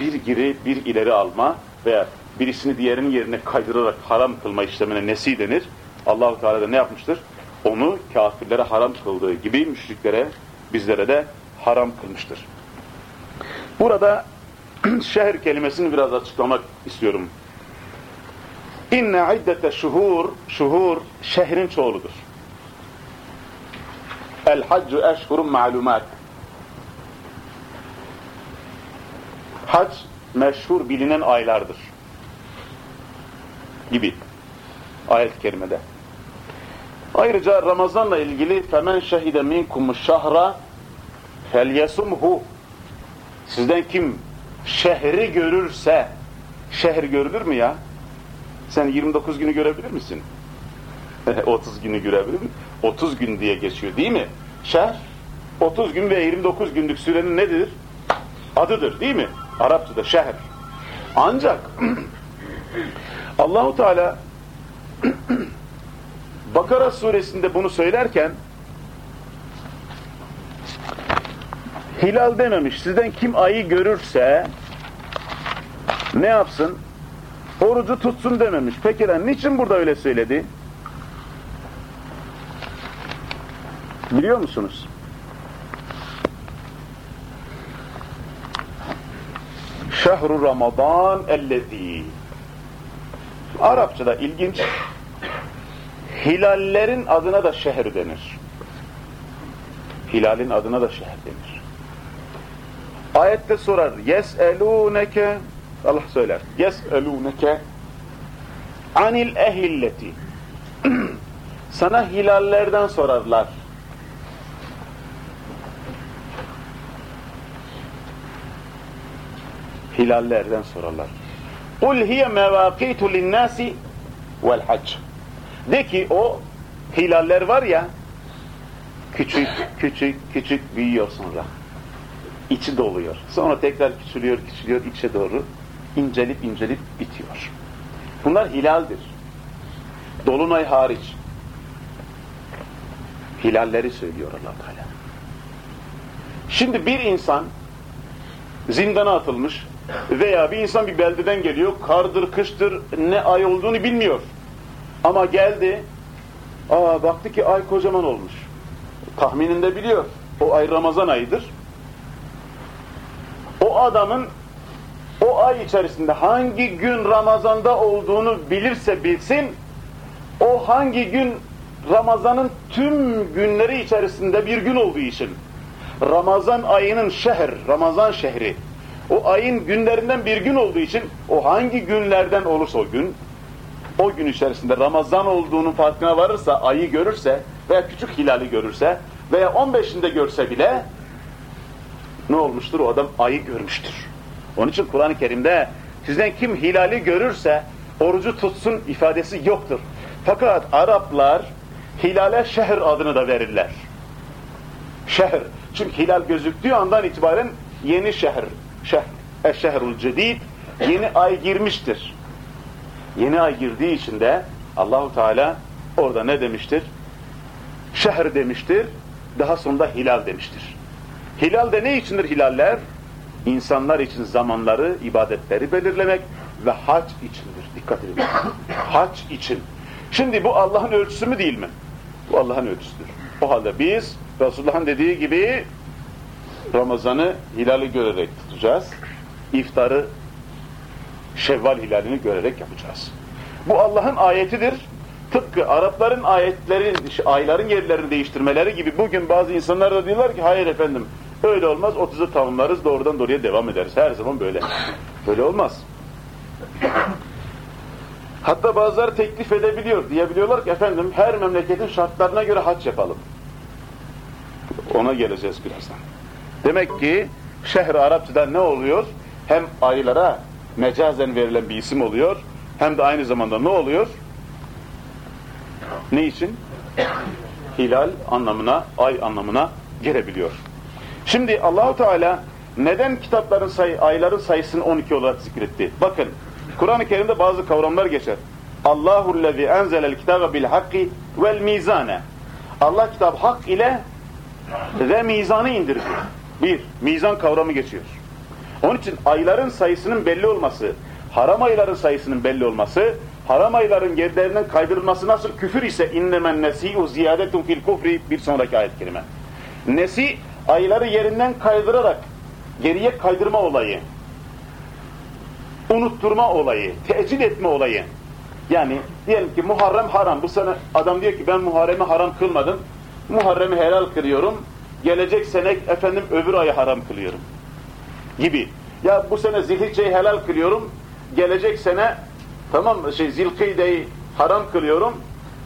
bir geri bir ileri alma veya birisini diğerinin yerine kaydırarak haram kılma işlemine nesi denir. Allahu Teala da ne yapmıştır? Onu kafirlere haram kıldığı gibi müşriklere bizlere de haram kılmıştır. Burada şehir kelimesini biraz açıklamak istiyorum. İnne iddete şuhur, şuhur şehrin çoğuludur. El haccu eşhurun ma'lumat. Hac meşhur bilinen aylardır. Gibi. Ayet-i kerimede. Ayrıca Ramazan'la ilgili femen şehide minkum şahra felyesumhu Sizden kim şehri görürse şehir görülür mü ya? Sen 29 günü görebilir misin? 30 günü görebilir mi? 30 gün diye geçiyor değil mi? Şehr 30 gün ve 29 günlük sürenin nedir? Adıdır değil mi? Arapçada şehir. Ancak Allahu Teala Bakara suresinde bunu söylerken hilal dememiş. Sizden kim ayı görürse ne yapsın? Orucu tutsun dememiş. Peki lan niçin burada öyle söyledi? Biliyor musunuz? Şehru Ramazan ellezî Arapçada ilginç hilallerin adına da şehir denir. Hilalin adına da şehir denir. Ayette sorar yes'elûneke Allah söyler yes'elûneke anil ehilleti sana hilallerden sorarlar. Hilallerden sorarlar. Hiye mevakitu linnâsi vel hac. De ki o hilaller var ya küçük küçük küçük büyüyor sonra. İçi doluyor. Sonra tekrar küçülüyor küçülüyor içe doğru incelip incelip bitiyor. Bunlar hilaldir. Dolunay hariç. Hilalleri söylüyor allah Teala. Şimdi bir insan zindana atılmış veya bir insan bir beldeden geliyor, kardır, kıştır, ne ay olduğunu bilmiyor. Ama geldi, aa baktı ki ay kocaman olmuş. Tahmininde biliyor. O ay Ramazan ayıdır. O adamın o ay içerisinde hangi gün Ramazan'da olduğunu bilirse bilsin, o hangi gün Ramazan'ın tüm günleri içerisinde bir gün olduğu için Ramazan ayının şehir, Ramazan şehri o ayın günlerinden bir gün olduğu için o hangi günlerden olursa o gün o gün içerisinde Ramazan olduğunun farkına varırsa, ayı görürse veya küçük hilali görürse veya 15'inde görse bile ne olmuştur? O adam ayı görmüştür. Onun için Kur'an-ı Kerim'de sizden kim hilali görürse orucu tutsun ifadesi yoktur. Fakat Araplar hilale şehir adını da verirler. Şehir. Çünkü hilal gözüktüğü andan itibaren yeni şehir. Şehir. Eşşehrul cedid. Yeni ay girmiştir. Yeni ay girdiği için de Allahu Teala orada ne demiştir? Şehir demiştir. Daha sonra hilal demiştir. Hilal de ne içindir hilaller? İnsanlar için zamanları, ibadetleri belirlemek ve hac içindir. Dikkat edin. hac için. Şimdi bu Allah'ın ölçüsü mü değil mi? Bu Allah'ın ölçüsüdür. O halde biz Resulullah'ın dediği gibi Ramazan'ı hilali görerek tutacağız. İftarı Şevval hilalini görerek yapacağız. Bu Allah'ın ayetidir. Tıpkı Arapların ayetlerin, ayların yerlerini değiştirmeleri gibi bugün bazı insanlar da diyorlar ki hayır efendim öyle olmaz 30'u tamamlarız doğrudan doğruya devam ederiz. Her zaman böyle. Böyle olmaz. Hatta bazıları teklif edebiliyor. Diyebiliyorlar ki efendim her memleketin şartlarına göre hac yapalım. Ona geleceğiz birazdan. Demek ki şehri Arapçada ne oluyor? Hem aylara mecazen verilen bir isim oluyor. Hem de aynı zamanda ne oluyor? Ne için? Hilal anlamına, ay anlamına gelebiliyor. Şimdi Allahu Teala neden kitapların sayı, ayların sayısını 12 olarak zikretti? Bakın Kur'an-ı Kerim'de bazı kavramlar geçer. Allahu'llezî enzelel kitabe bil hakki vel mizane. Allah kitap hak ile ve mizanı indirdi. Bir, mizan kavramı geçiyor. Onun için ayların sayısının belli olması, haram ayların sayısının belli olması, haram ayların yerlerinden kaydırılması nasıl küfür ise innemen nesi'u ziyadetun fil kufri bir sonraki ayet kelime. Nesi ayları yerinden kaydırarak geriye kaydırma olayı, unutturma olayı, tecil etme olayı. Yani diyelim ki Muharrem haram. Bu sene adam diyor ki ben Muharrem'i haram kılmadım. Muharrem'i helal kılıyorum. Gelecek sene efendim öbür ayı haram kılıyorum. Gibi. Ya bu sene Zilhicce'yi helal kılıyorum. Gelecek sene tamam şey Zilkıyde'yi haram kılıyorum.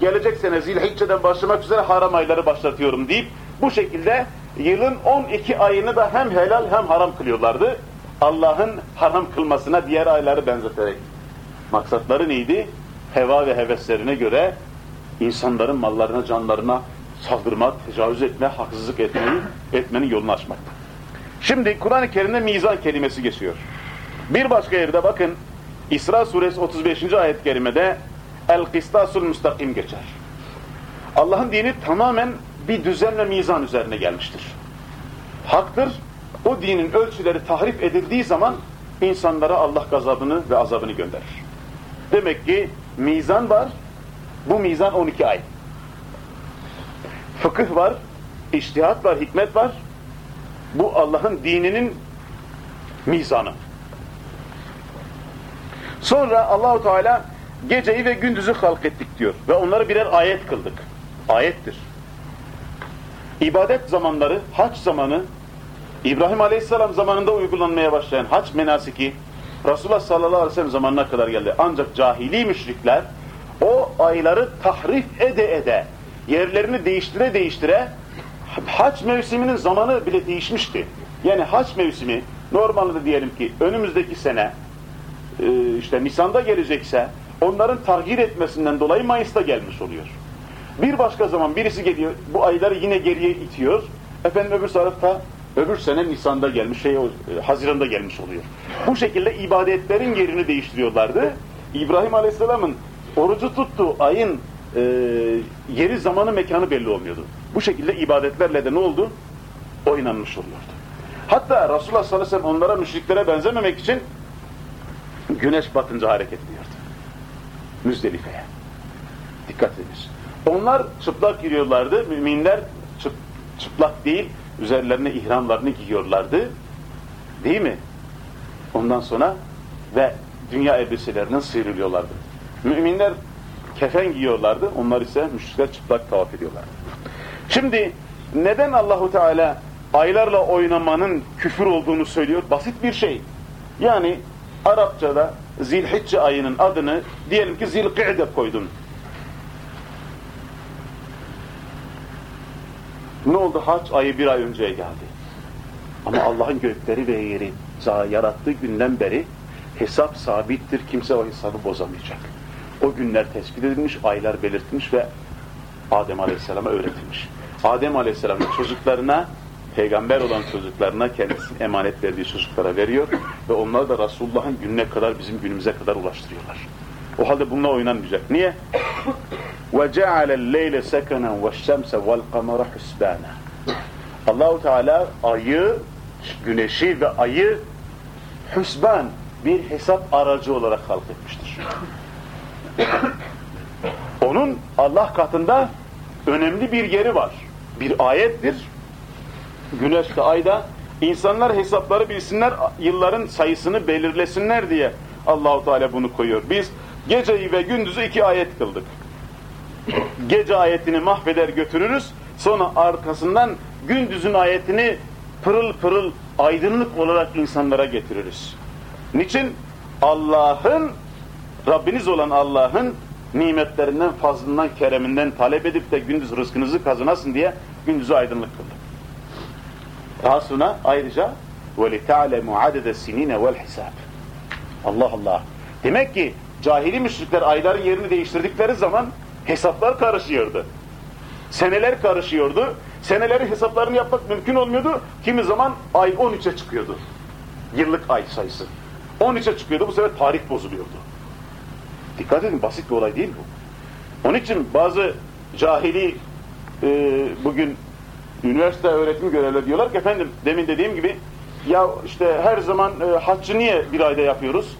Gelecek sene Zilhicce'den başlamak üzere haram ayları başlatıyorum deyip bu şekilde yılın 12 ayını da hem helal hem haram kılıyorlardı. Allah'ın haram kılmasına diğer ayları benzeterek. Maksatları neydi? Heva ve heveslerine göre insanların mallarına, canlarına saldırmak, tecavüz etme, haksızlık etmeyi, etmenin yolunu açmaktı. Şimdi Kur'an-ı Kerim'de mizan kelimesi geçiyor. Bir başka yerde bakın İsra suresi 35. ayet-i kerimede el-kistasul müstakim geçer. Allah'ın dini tamamen bir düzen ve mizan üzerine gelmiştir. Haktır, o dinin ölçüleri tahrif edildiği zaman insanlara Allah gazabını ve azabını gönderir. Demek ki mizan var, bu mizan 12 ay. Fıkıh var, içtihat var, hikmet var. Bu Allah'ın dininin mizanı. Sonra Allahu Teala geceyi ve gündüzü halk ettik diyor ve onları birer ayet kıldık. Ayettir. İbadet zamanları, hac zamanı, İbrahim Aleyhisselam zamanında uygulanmaya başlayan hac menasiki, Resulullah sallallahu aleyhi ve sellem zamanına kadar geldi. Ancak cahili müşrikler o ayları tahrif ede ede, yerlerini değiştire değiştire hac mevsiminin zamanı bile değişmişti. Yani hac mevsimi normalde diyelim ki önümüzdeki sene işte Nisan'da gelecekse onların targir etmesinden dolayı Mayıs'ta gelmiş oluyor. Bir başka zaman birisi geliyor bu ayları yine geriye itiyor. Efendim öbür tarafta öbür sene Nisan'da gelmiş, şey, Haziran'da gelmiş oluyor. Bu şekilde ibadetlerin yerini değiştiriyorlardı. İbrahim Aleyhisselam'ın orucu tuttuğu ayın e, yeri, zamanı, mekanı belli olmuyordu. Bu şekilde ibadetlerle de ne oldu? Oynanmış oluyordu. Hatta Resulullah sallallahu aleyhi ve sellem onlara, müşriklere benzememek için güneş batınca hareket ediyordu. Müzdelife'ye. Dikkat ediniz. Onlar çıplak giriyorlardı. Müminler çıp, çıplak değil, üzerlerine ihramlarını giyiyorlardı. Değil mi? Ondan sonra ve dünya elbiselerinden sıyrılıyorlardı. Müminler kefen giyiyorlardı. Onlar ise müşrikler çıplak tavaf ediyorlar. Şimdi neden Allahu Teala aylarla oynamanın küfür olduğunu söylüyor? Basit bir şey. Yani Arapçada Zilhicce ayının adını diyelim ki Zilkı'de koydun. Ne oldu? Hac ayı bir ay önceye geldi. Ama Allah'ın gökleri ve yeri yarattığı günden beri hesap sabittir. Kimse o hesabı bozamayacak. O günler tespit edilmiş, aylar belirtilmiş ve Adem Aleyhisselam'a öğretilmiş. Adem Aleyhisselam'ın çocuklarına, peygamber olan çocuklarına kendisinin emanet verdiği çocuklara veriyor ve onlar da Resulullah'ın gününe kadar bizim günümüze kadar ulaştırıyorlar. O halde bununla oynanmayacak. Niye? وَجَعَلَ اللَّيْلَ سَكَنًا وَالشَّمْسَ وَالْقَمَرَ حُسْبَانًا Allahu Teala ayı, güneşi ve ayı hüsban bir hesap aracı olarak halk etmiştir. Onun Allah katında önemli bir yeri var. Bir ayettir. Güneşte, ayda insanlar hesapları bilsinler, yılların sayısını belirlesinler diye Allahu Teala bunu koyuyor. Biz geceyi ve gündüzü iki ayet kıldık. Gece ayetini mahveder götürürüz. Sonra arkasından gündüzün ayetini pırıl pırıl aydınlık olarak insanlara getiririz. Niçin? Allah'ın, Rabbiniz olan Allah'ın nimetlerinden, fazlından, kereminden talep edip de gündüz rızkınızı kazanasın diye gündüzü aydınlık kıldı. Daha sonra ayrıca وَلِتَعْلَمُ عَدَدَ السِّنِينَ وَالْحِسَابِ Allah Allah. Demek ki cahili müşrikler ayların yerini değiştirdikleri zaman hesaplar karışıyordu. Seneler karışıyordu. Seneleri hesaplarını yapmak mümkün olmuyordu. Kimi zaman ay 13'e çıkıyordu. Yıllık ay sayısı. 13'e çıkıyordu. Bu sefer tarih bozuluyordu. Dikkat edin basit bir olay değil bu. Onun için bazı cahili e, bugün üniversite öğretim görevlileri diyorlar ki efendim demin dediğim gibi ya işte her zaman e, haccı niye bir ayda yapıyoruz?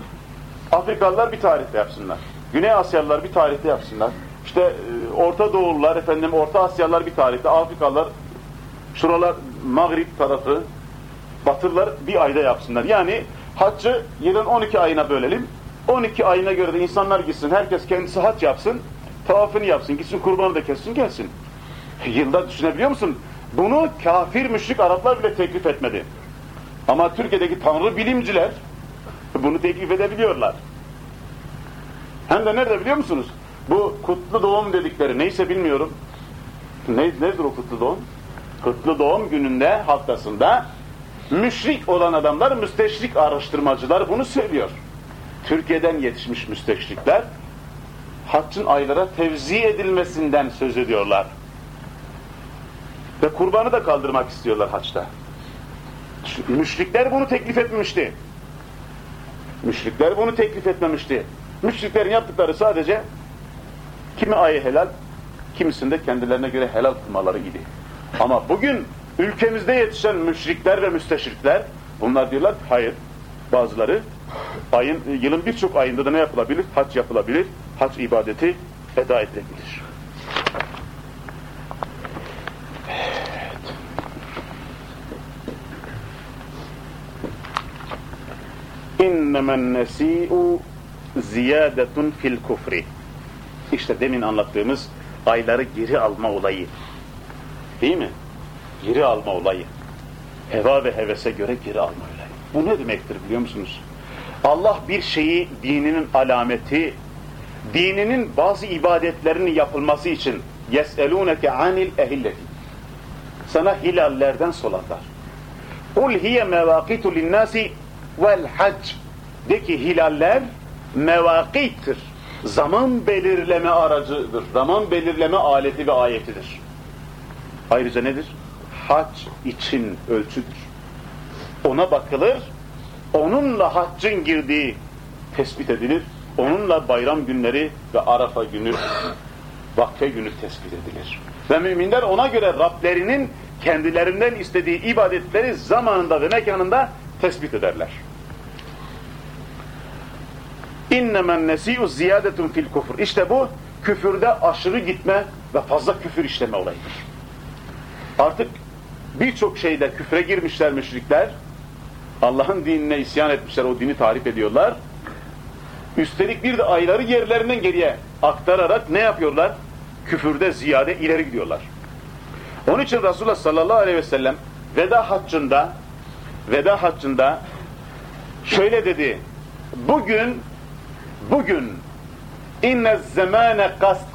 Afrikalılar bir tarihte yapsınlar. Güney Asyalılar bir tarihte yapsınlar. İşte e, Orta Doğulular, efendim Orta Asyalılar bir tarihte, Afrikalılar, şuralar Mağrip tarafı, Batılılar bir ayda yapsınlar. Yani haccı yılın 12 ayına bölelim. 12 ayına göre de insanlar gitsin, herkes kendisi hac yapsın, tavafını yapsın, gitsin kurbanı da kessin, gelsin. Yılda düşünebiliyor musun? Bunu kafir müşrik Araplar bile teklif etmedi. Ama Türkiye'deki tanrı bilimciler bunu teklif edebiliyorlar. Hem de nerede biliyor musunuz? Bu kutlu doğum dedikleri neyse bilmiyorum. Ne, nedir o kutlu doğum? Kutlu doğum gününde haftasında müşrik olan adamlar, müsteşrik araştırmacılar bunu söylüyor. Türkiye'den yetişmiş müsteşrikler haccın aylara tevzi edilmesinden söz ediyorlar. Ve kurbanı da kaldırmak istiyorlar haçta. Müşrikler bunu teklif etmemişti. Müşrikler bunu teklif etmemişti. Müşriklerin yaptıkları sadece kimi ayı helal, kimisinde kendilerine göre helal kılmaları idi. Ama bugün ülkemizde yetişen müşrikler ve müsteşrikler bunlar diyorlar hayır. Bazıları ayın, yılın birçok ayında da ne yapılabilir? Hac yapılabilir. Hac ibadeti eda edilebilir. İnnemen nesi'u ziyadetun fil kufri. İşte demin anlattığımız ayları geri alma olayı. Değil mi? Geri alma olayı. Heva ve hevese göre geri alma olayı. Bu ne demektir biliyor musunuz? Allah bir şeyi dininin alameti, dininin bazı ibadetlerinin yapılması için يَسْأَلُونَكَ عَنِ الْاَهِلَّةِ Sana hilallerden solarlar. قُلْ هِيَ مَوَاقِتُ لِلنَّاسِ وَالْحَجِّ De ki hilaller mevakittir. Zaman belirleme aracıdır. Zaman belirleme aleti ve ayetidir. Ayrıca nedir? Hac için ölçüdür. Ona bakılır, onunla haccın girdiği tespit edilir. Onunla bayram günleri ve Arafa günü, Vakke günü tespit edilir. Ve müminler ona göre Rablerinin kendilerinden istediği ibadetleri zamanında ve mekanında tespit ederler. İnnemen nesi'u ziyadetun fil kufur. İşte bu küfürde aşırı gitme ve fazla küfür işleme olayıdır. Artık birçok şeyde küfre girmişler müşrikler. Allah'ın dinine isyan etmişler, o dini tarif ediyorlar. Üstelik bir de ayları yerlerinden geriye aktararak ne yapıyorlar? Küfürde ziyade ileri gidiyorlar. Onun için Resulullah sallallahu aleyhi ve sellem veda haccında veda haccında şöyle dedi. Bugün bugün inne zemane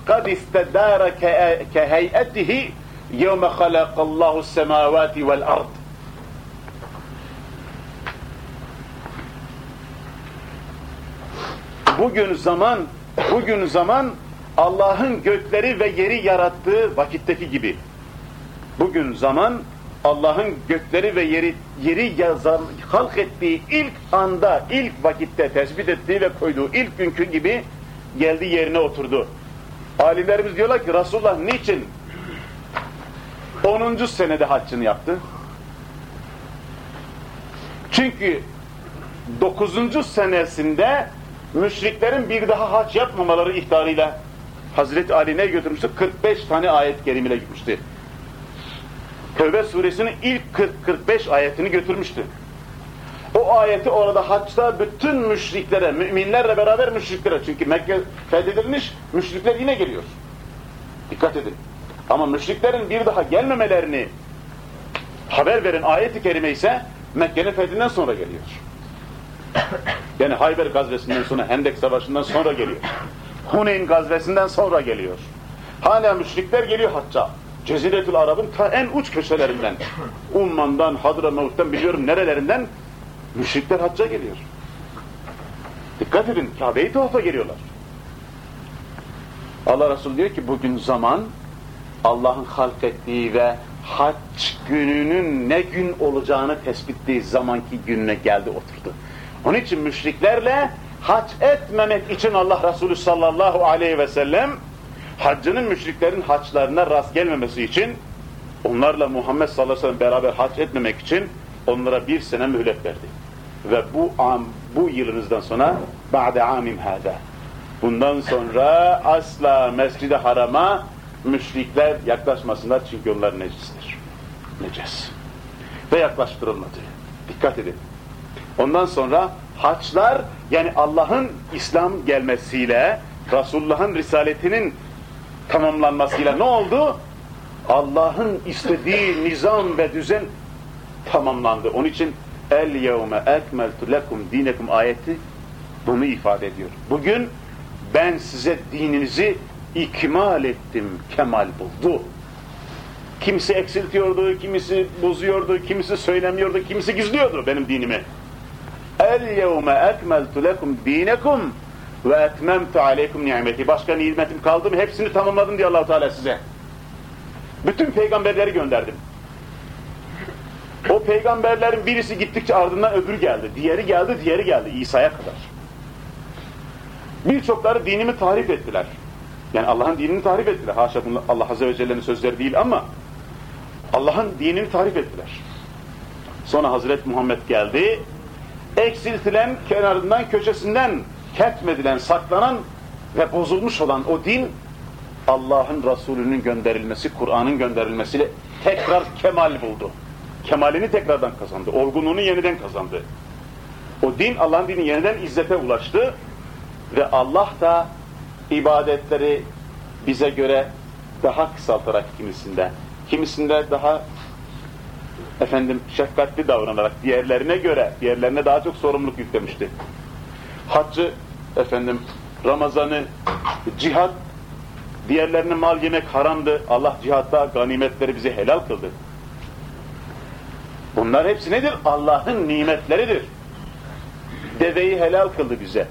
kad istedara ke heyetihi yevme halakallahu semavati vel ard. Bugün zaman bugün zaman Allah'ın gökleri ve yeri yarattığı vakitteki gibi. Bugün zaman Allah'ın gökleri ve yeri, yeri yazan, halk ettiği ilk anda, ilk vakitte tespit ettiği ve koyduğu ilk günkü gibi geldi yerine oturdu. Alimlerimiz diyorlar ki Resulullah niçin 10. senede haccını yaptı? Çünkü 9. senesinde müşriklerin bir daha hac yapmamaları ihtarıyla Hazreti Ali ne götürmüştü? 45 tane ayet kerimine gitmişti. Tevbe suresinin ilk 40-45 ayetini götürmüştü. O ayeti orada haçta bütün müşriklere, müminlerle beraber müşriklere, çünkü Mekke fethedilmiş, müşrikler yine geliyor. Dikkat edin. Ama müşriklerin bir daha gelmemelerini haber veren ayet-i kerime ise Mekke'nin fethinden sonra geliyor. Yani Hayber gazvesinden sonra, Hendek Savaşı'ndan sonra geliyor. Huneyn gazvesinden sonra geliyor. Hala müşrikler geliyor hacca. Ceziretül Arab'ın ta en uç köşelerinden, Umman'dan, Hadramavut'tan biliyorum nerelerinden müşrikler hacca geliyor. Dikkat edin, Kabe'yi tavafa geliyorlar. Allah Resulü diyor ki bugün zaman Allah'ın halk ettiği ve hac gününün ne gün olacağını tespit ettiği zamanki gününe geldi oturdu. Onun için müşriklerle hac etmemek için Allah Resulü sallallahu aleyhi ve sellem haccının müşriklerin haçlarına rast gelmemesi için onlarla Muhammed sallallahu aleyhi ve sellem beraber hac etmemek için onlara bir sene mühlet verdi. Ve bu am, bu yılınızdan sonra ba'de amim hâdâ. Bundan sonra asla mescid-i harama müşrikler yaklaşmasınlar çünkü onlar necistir. Neces. Ve yaklaştırılmadı. Dikkat edin. Ondan sonra haçlar yani Allah'ın İslam gelmesiyle Resulullah'ın risaletinin tamamlanmasıyla ne oldu? Allah'ın istediği nizam ve düzen tamamlandı. Onun için el yevme ekmeltu lekum dinekum ayeti bunu ifade ediyor. Bugün ben size dininizi ikmal ettim, kemal buldu. Kimisi eksiltiyordu, kimisi bozuyordu, kimisi söylemiyordu, kimisi gizliyordu benim dinimi. Ekmeltu lekum dinekum ve etmemtu aleykum nimeti. Başka nimetim kaldı mı? Hepsini tamamladım diyor allah Teala size. Bütün peygamberleri gönderdim. O peygamberlerin birisi gittikçe ardından öbürü geldi. Diğeri geldi, diğeri geldi. İsa'ya kadar. Birçokları dinimi tarif ettiler. Yani Allah'ın dinini tarif ettiler. Haşa Allah Azze ve Celle'nin sözleri değil ama Allah'ın dinini tarif ettiler. Sonra Hazreti Muhammed geldi. Eksiltilen kenarından, köşesinden ketmedilen, saklanan ve bozulmuş olan o din Allah'ın Resulü'nün gönderilmesi, Kur'an'ın gönderilmesiyle tekrar kemal buldu. Kemalini tekrardan kazandı. Olgunluğunu yeniden kazandı. O din Allah'ın dini yeniden izzete ulaştı ve Allah da ibadetleri bize göre daha kısaltarak kimisinde, kimisinde daha efendim şefkatli davranarak diğerlerine göre, diğerlerine daha çok sorumluluk yüklemişti. Haccı, efendim Ramazan'ı, cihat, diğerlerine mal yemek haramdı. Allah cihatta ganimetleri bize helal kıldı. Bunlar hepsi nedir? Allah'ın nimetleridir. Deveyi helal kıldı bize.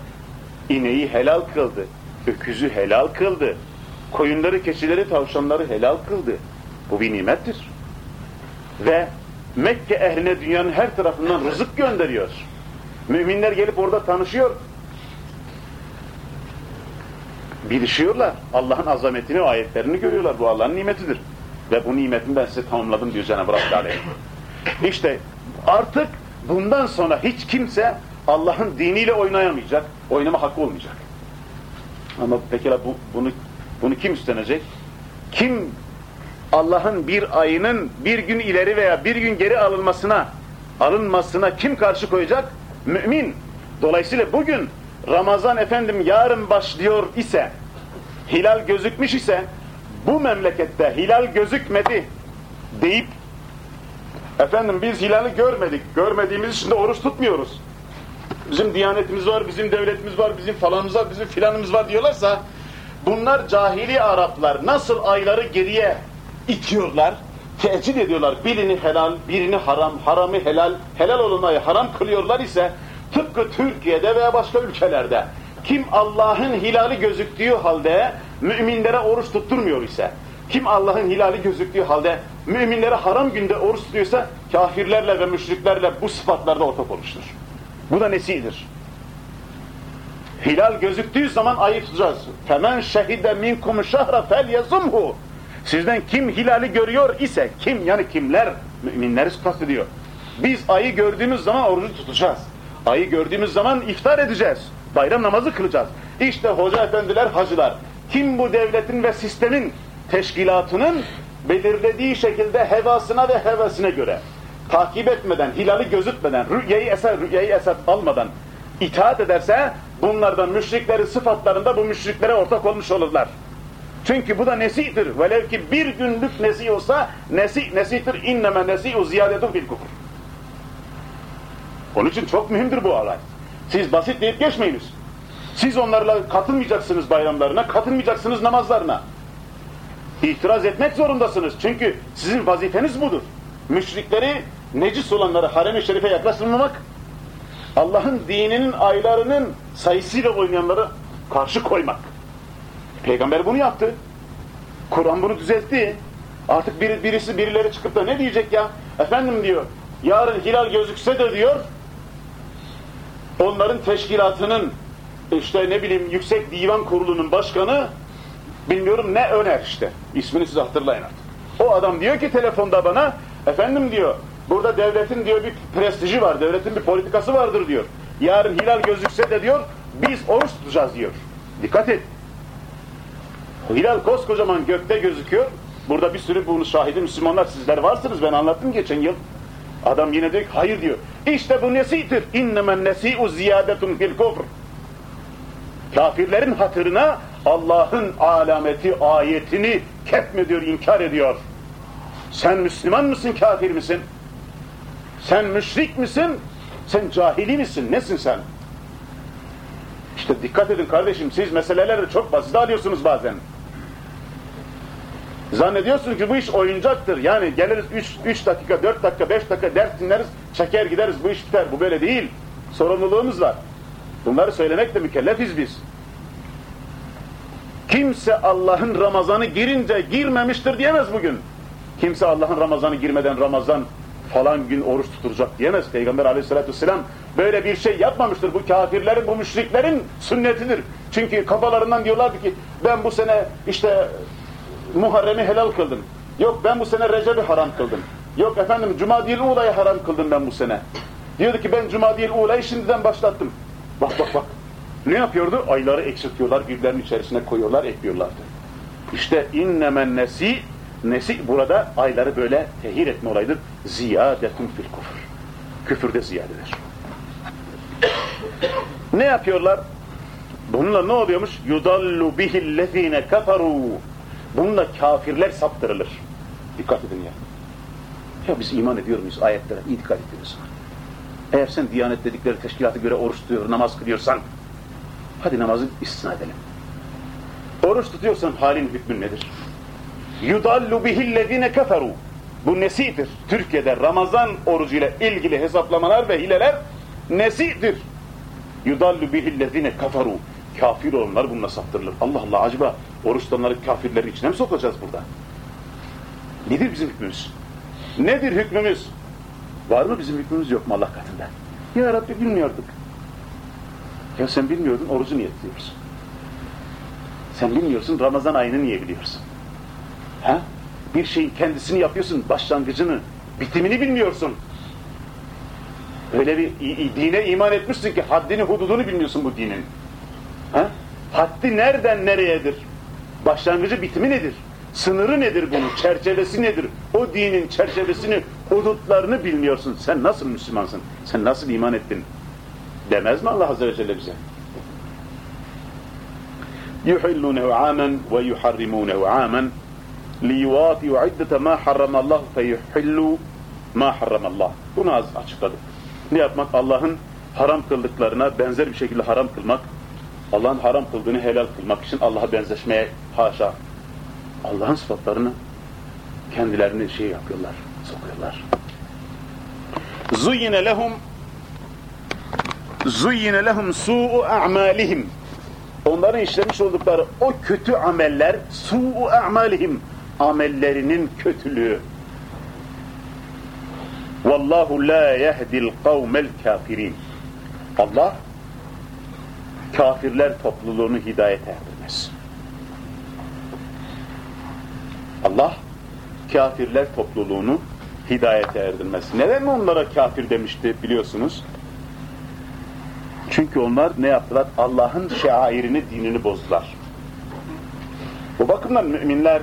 İneği helal kıldı. Öküzü helal kıldı. Koyunları, keçileri, tavşanları helal kıldı. Bu bir nimettir. Ve Mekke ehline dünyanın her tarafından rızık gönderiyor. Müminler gelip orada tanışıyor. Bilişiyorlar. Allah'ın azametini, ayetlerini görüyorlar. Bu Allah'ın nimetidir. Ve bu nimetimi ben size tamamladım diyor Cenab-ı Rabbi Aleyh. İşte artık bundan sonra hiç kimse Allah'ın diniyle oynayamayacak. Oynama hakkı olmayacak. Ama pekala bu, bunu, bunu kim üstlenecek? Kim Allah'ın bir ayının bir gün ileri veya bir gün geri alınmasına alınmasına kim karşı koyacak? Mümin. Dolayısıyla bugün Ramazan efendim yarın başlıyor ise hilal gözükmüş ise bu memlekette hilal gözükmedi deyip efendim biz hilali görmedik, görmediğimiz için de oruç tutmuyoruz. Bizim diyanetimiz var, bizim devletimiz var, bizim falanımız var, bizim filanımız var diyorlarsa bunlar cahili Araplar nasıl ayları geriye itiyorlar, tecil ediyorlar. Birini helal, birini haram, haramı helal, helal olanayı haram kılıyorlar ise tıpkı Türkiye'de veya başka ülkelerde kim Allah'ın hilali gözüktüğü halde müminlere oruç tutturmuyor ise, kim Allah'ın hilali gözüktüğü halde müminlere haram günde oruç tutuyorsa kafirlerle ve müşriklerle bu sıfatlarda ortak olmuştur. Bu da nesidir? Hilal gözüktüğü zaman ayı tutacağız. Şehide minkum şehra fel yazumhu. Sizden kim hilali görüyor ise kim yani kimler müminleri kastediyor. Biz ayı gördüğümüz zaman orucu tutacağız. Ayı gördüğümüz zaman iftar edeceğiz. Bayram namazı kılacağız. İşte hoca efendiler, hacılar. Kim bu devletin ve sistemin teşkilatının belirlediği şekilde hevasına ve hevesine göre takip etmeden, hilali gözütmeden, rü'yeyi eser, rü'yeyi eser almadan itaat ederse bunlardan müşriklerin sıfatlarında bu müşriklere ortak olmuş olurlar. Çünkü bu da nesidir. Velev ki bir günlük nesih olsa nesih nesihtir. İnneme nesihu ziyadetun fil kufur. Onun için çok mühimdir bu olay. Siz basit deyip geçmeyiniz. Siz onlarla katılmayacaksınız bayramlarına, katılmayacaksınız namazlarına. İtiraz etmek zorundasınız. Çünkü sizin vazifeniz budur. Müşrikleri, necis olanları harem-i şerife yaklaştırmamak, Allah'ın dininin aylarının sayısıyla oynayanları karşı koymak. Peygamber bunu yaptı. Kur'an bunu düzeltti. Artık bir, birisi birileri çıkıp da ne diyecek ya? Efendim diyor, yarın hilal gözükse de diyor, onların teşkilatının işte ne bileyim yüksek divan kurulunun başkanı bilmiyorum ne öner işte. İsmini siz hatırlayın artık. O adam diyor ki telefonda bana efendim diyor burada devletin diyor bir prestiji var. Devletin bir politikası vardır diyor. Yarın hilal gözükse de diyor biz oruç tutacağız diyor. Dikkat et. Hilal koskocaman gökte gözüküyor. Burada bir sürü bunu şahidi Müslümanlar sizler varsınız. Ben anlattım geçen yıl. Adam yine diyor ki hayır diyor. İşte bu nesidir. İnnemen nesi'u ziyadetun fil kufr. Kafirlerin hatırına Allah'ın alameti, ayetini ketmediyor, inkar ediyor. Sen Müslüman mısın, kafir misin? Sen müşrik misin? Sen cahili misin? Nesin sen? İşte dikkat edin kardeşim, siz meseleleri çok basit alıyorsunuz bazen. Zannediyorsun ki bu iş oyuncaktır. Yani geliriz 3 dakika, 4 dakika, 5 dakika ders dinleriz, çeker gideriz, bu iş biter. Bu böyle değil. Sorumluluğumuz var. Bunları söylemekle mükellefiz biz. Kimse Allah'ın Ramazanı girince girmemiştir diyemez bugün. Kimse Allah'ın Ramazanı girmeden Ramazan falan gün oruç tutacak diyemez. Peygamber aleyhissalatü vesselam böyle bir şey yapmamıştır. Bu kafirlerin, bu müşriklerin sünnetidir. Çünkü kafalarından diyorlardı ki ben bu sene işte Muharrem'i helal kıldım. Yok ben bu sene Recep'i haram kıldım. Yok efendim Cuma değil Uğla'yı haram kıldım ben bu sene. Diyordu ki ben Cuma değil Uğla'yı şimdiden başlattım. Bak bak bak. Ne yapıyordu? Ayları eksiltiyorlar, birbirlerinin içerisine koyuyorlar, ekliyorlardı. İşte innemen nesi, nesi burada ayları böyle tehir etme olayıdır. Ziyadetun fil kufur. Küfürde ziyadedir. ne yapıyorlar? Bununla ne oluyormuş? Yudallu bihillezine kafaru. Bununla kafirler saptırılır. Dikkat edin ya. Ya biz iman ediyor muyuz ayetlere? İyi dikkat ediyoruz. Eğer sen Diyanet dedikleri teşkilatı göre oruç tutuyor, namaz kılıyorsan hadi namazı istisna edelim. Oruç tutuyorsan halin hükmün nedir? Yudallu bihillezine keferu. Bu nesidir. Türkiye'de Ramazan orucuyla ilgili hesaplamalar ve hileler nesidir. Yudallu bihillezine keferu. Kafir olanlar bununla saptırılır. Allah Allah acaba oruç tutanları kafirlerin içine mi sokacağız burada? Nedir bizim hükmümüz? Nedir hükmümüz? Var mı bizim hükmümüz yok mu Allah katında? Ya Rabbi bilmiyorduk. Ya sen bilmiyordun orucu niye tutuyorsun? Sen bilmiyorsun Ramazan ayını niye biliyorsun? Ha? Bir şeyin kendisini yapıyorsun, başlangıcını, bitimini bilmiyorsun. Öyle bir dine iman etmişsin ki haddini, hududunu bilmiyorsun bu dinin. Ha? Haddi nereden nereyedir? Başlangıcı, bitimi nedir? Sınırı nedir bunun? Çerçevesi nedir? O dinin çerçevesini, hudutlarını bilmiyorsun. Sen nasıl Müslümansın? Sen nasıl iman ettin? Demez mi Allah Azze ve Celle bize? يحلونه عاما ويحرمونه عاما ليواطئوا عدة ما حرم الله فيحلوا ma harramallah. Bunu az açıkladık. Ne yapmak? Allah'ın haram kıldıklarına benzer bir şekilde haram kılmak. Allah'ın haram kıldığını helal kılmak için Allah'a benzeşmeye haşa. Allah'ın sıfatlarını kendilerini şey yapıyorlar, sokuyorlar. Zuyyine lehum Zuyyine lehum su'u a'malihim Onların işlemiş oldukları o kötü ameller su'u a'malihim amellerinin kötülüğü Vallahu la yehdil kavmel kafirin. Allah kafirler topluluğunu hidayete erdirmez. Allah kafirler topluluğunu hidayete erdirmez. Neden onlara kafir demişti biliyorsunuz? Çünkü onlar ne yaptılar? Allah'ın şairini, dinini bozdular. Bu bakımdan müminler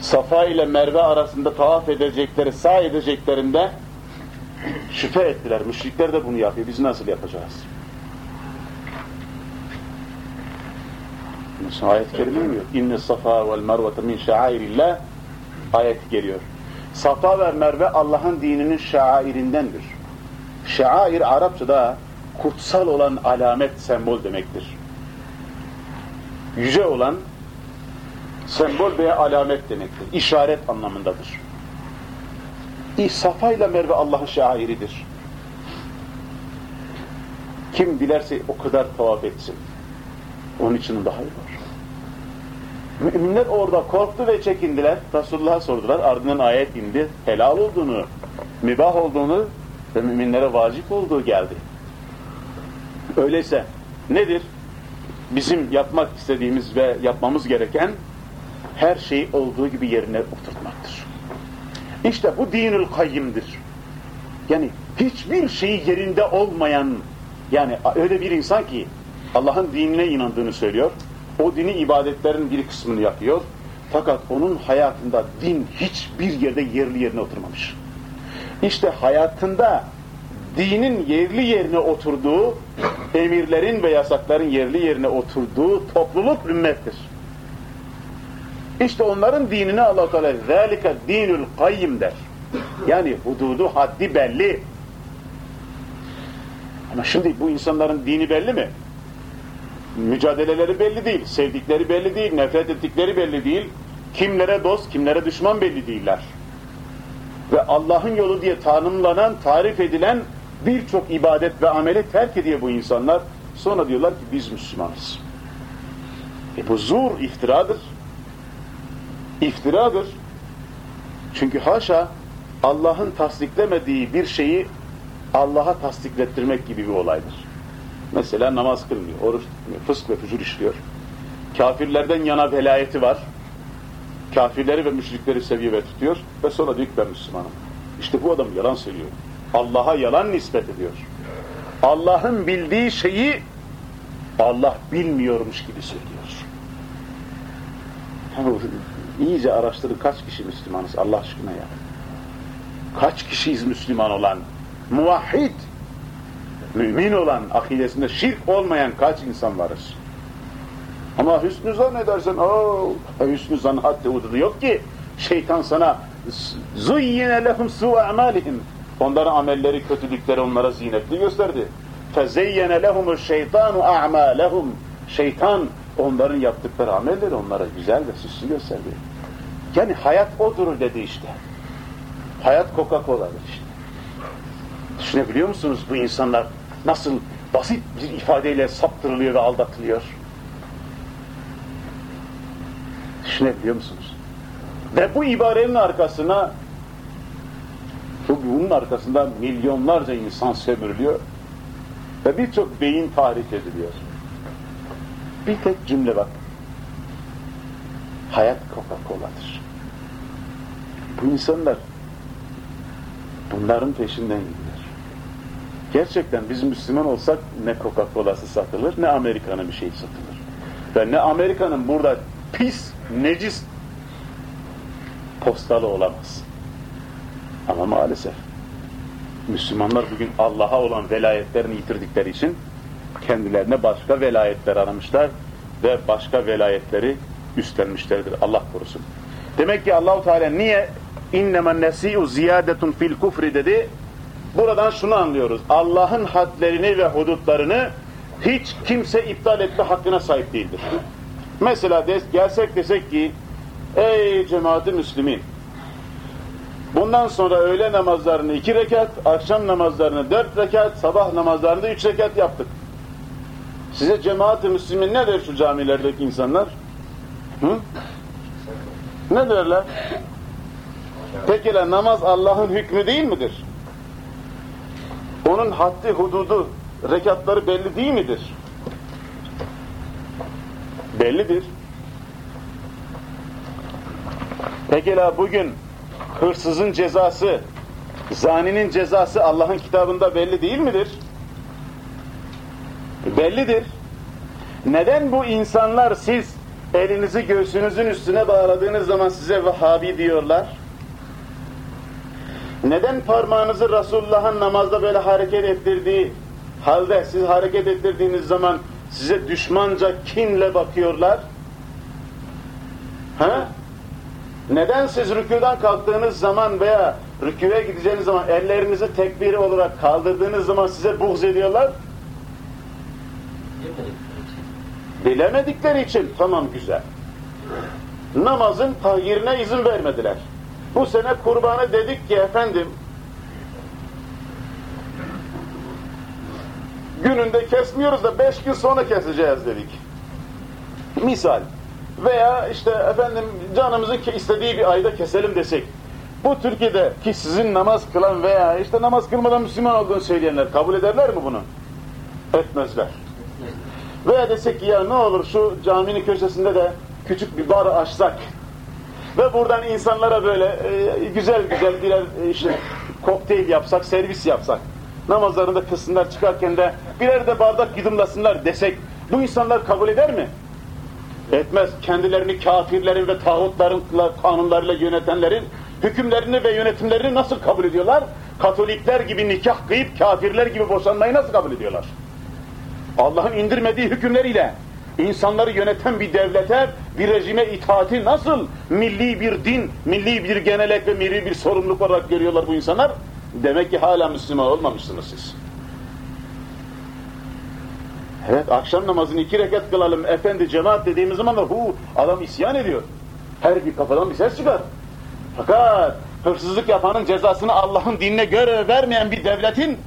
Safa ile Merve arasında tavaf edecekleri, sağ edeceklerinde şüphe ettiler. Müşrikler de bunu yapıyor. Biz nasıl yapacağız? Mesela ayet kerime mi? İnne safa vel mervete min şairillah ayet geliyor. Safa ve Merve Allah'ın dininin şairindendir. Şair Arapçada kutsal olan alamet, sembol demektir. Yüce olan sembol veya alamet demektir. İşaret anlamındadır. Safa ile Merve Allah'ın şairidir. Kim dilerse o kadar tavaf etsin. Onun için daha iyi var. Müminler orada korktu ve çekindiler. Resulullah'a sordular. Ardından ayet indi. Helal olduğunu, mübah olduğunu ve müminlere vacip olduğu geldi. Öyleyse nedir? Bizim yapmak istediğimiz ve yapmamız gereken her şeyi olduğu gibi yerine oturtmaktır. İşte bu dinül kayyimdir. Yani hiçbir şeyi yerinde olmayan, yani öyle bir insan ki Allah'ın dinine inandığını söylüyor, o dini ibadetlerin bir kısmını yapıyor, fakat onun hayatında din hiçbir yerde yerli yerine oturmamış. İşte hayatında dinin yerli yerine oturduğu, emirlerin ve yasakların yerli yerine oturduğu topluluk ümmettir. İşte onların dinini Allah Teala zalika dinul kayyim der. Yani hududu haddi belli. Ama şimdi bu insanların dini belli mi? Mücadeleleri belli değil, sevdikleri belli değil, nefret ettikleri belli değil. Kimlere dost, kimlere düşman belli değiller. Ve Allah'ın yolu diye tanımlanan, tarif edilen birçok ibadet ve ameli terk ediyor bu insanlar. Sonra diyorlar ki biz Müslümanız. E bu zur iftiradır iftiradır. Çünkü haşa Allah'ın tasdiklemediği bir şeyi Allah'a tasdiklettirmek gibi bir olaydır. Mesela namaz kılmıyor, oruç tutmuyor, fısk ve fücur işliyor. Kafirlerden yana velayeti var. Kafirleri ve müşrikleri seviyor ve tutuyor ve sonra diyor ki ben Müslümanım. İşte bu adam yalan söylüyor. Allah'a yalan nispet ediyor. Allah'ın bildiği şeyi Allah bilmiyormuş gibi söylüyor iyice araştırın kaç kişi Müslümanız Allah aşkına ya. Kaç kişiyiz Müslüman olan? Muvahhid, mümin olan, akidesinde şirk olmayan kaç insan varız? Ama hüsnü zannedersen, ooo, hüsnü zan haddi ududu yok ki. Şeytan sana zuyyine lehum su amalihim. Onların amelleri, kötülükleri onlara zinetli gösterdi. Fezeyyene lehumu şeytanu a'malehum. Şeytan onların yaptıkları amelleri onlara güzel ve süslü gösterdi. Yani hayat odur dedi işte. Hayat Coca-Cola'dır işte. Düşünebiliyor musunuz bu insanlar nasıl basit bir ifadeyle saptırılıyor ve aldatılıyor? Düşünebiliyor musunuz? Ve bu ibarenin arkasına bunun arkasında milyonlarca insan sömürülüyor ve birçok beyin tahrik ediliyor. Bir tek cümle bak. Hayat Coca-Cola'dır. Bu insanlar bunların peşinden gidiyor. Gerçekten biz Müslüman olsak ne Coca-Cola'sı satılır ne Amerika'nın bir şey satılır. Ve ne Amerika'nın burada pis, necis postalı olamaz. Ama maalesef Müslümanlar bugün Allah'a olan velayetlerini yitirdikleri için kendilerine başka velayetler aramışlar ve başka velayetleri üstlenmişlerdir. Allah korusun. Demek ki Allahu Teala niye innemen nesi'u ziyadetun fil kufri dedi? Buradan şunu anlıyoruz. Allah'ın hadlerini ve hudutlarını hiç kimse iptal etme hakkına sahip değildir. Mesela des, gelsek desek ki ey cemaati müslimin bundan sonra öğle namazlarını iki rekat, akşam namazlarını dört rekat, sabah namazlarını üç rekat yaptık. Size cemaat-i müslimin ne der şu camilerdeki insanlar? Hı? Ne derler? Peki la namaz Allah'ın hükmü değil midir? Onun haddi, hududu, rekatları belli değil midir? Bellidir. Pekala bugün hırsızın cezası, zaninin cezası Allah'ın kitabında belli değil midir? Bellidir. Neden bu insanlar siz elinizi göğsünüzün üstüne bağladığınız zaman size Vehhabi diyorlar? Neden parmağınızı Resulullah'ın namazda böyle hareket ettirdiği halde siz hareket ettirdiğiniz zaman size düşmanca kinle bakıyorlar? Ha? Neden siz rüküden kalktığınız zaman veya rüküye gideceğiniz zaman ellerinizi tekbiri olarak kaldırdığınız zaman size buğz ediyorlar? Bilemedikleri için tamam güzel. Namazın tahyirine izin vermediler. Bu sene kurbanı dedik ki efendim gününde kesmiyoruz da beş gün sonra keseceğiz dedik. Misal. Veya işte efendim canımızın istediği bir ayda keselim desek. Bu Türkiye'de ki sizin namaz kılan veya işte namaz kılmadan Müslüman olduğunu söyleyenler kabul ederler mi bunu? Etmezler. Veya desek ki ya ne olur şu caminin köşesinde de küçük bir bar açsak ve buradan insanlara böyle e, güzel güzel birer e, işte kokteyl yapsak, servis yapsak. Namazlarında kılsınlar çıkarken de birer de bardak yudumlasınlar desek bu insanlar kabul eder mi? Etmez. Kendilerini kafirlerin ve tağutların kanunlarıyla yönetenlerin hükümlerini ve yönetimlerini nasıl kabul ediyorlar? Katolikler gibi nikah kıyıp kafirler gibi boşanmayı nasıl kabul ediyorlar? Allah'ın indirmediği hükümleriyle insanları yöneten bir devlete, bir rejime itaati nasıl milli bir din, milli bir genelek ve milli bir sorumluluk olarak görüyorlar bu insanlar? Demek ki hala Müslüman olmamışsınız siz. Evet, akşam namazını iki rekat kılalım, efendi cemaat dediğimiz zaman da hu, adam isyan ediyor. Her bir kafadan bir ses çıkar. Fakat hırsızlık yapanın cezasını Allah'ın dinine göre vermeyen bir devletin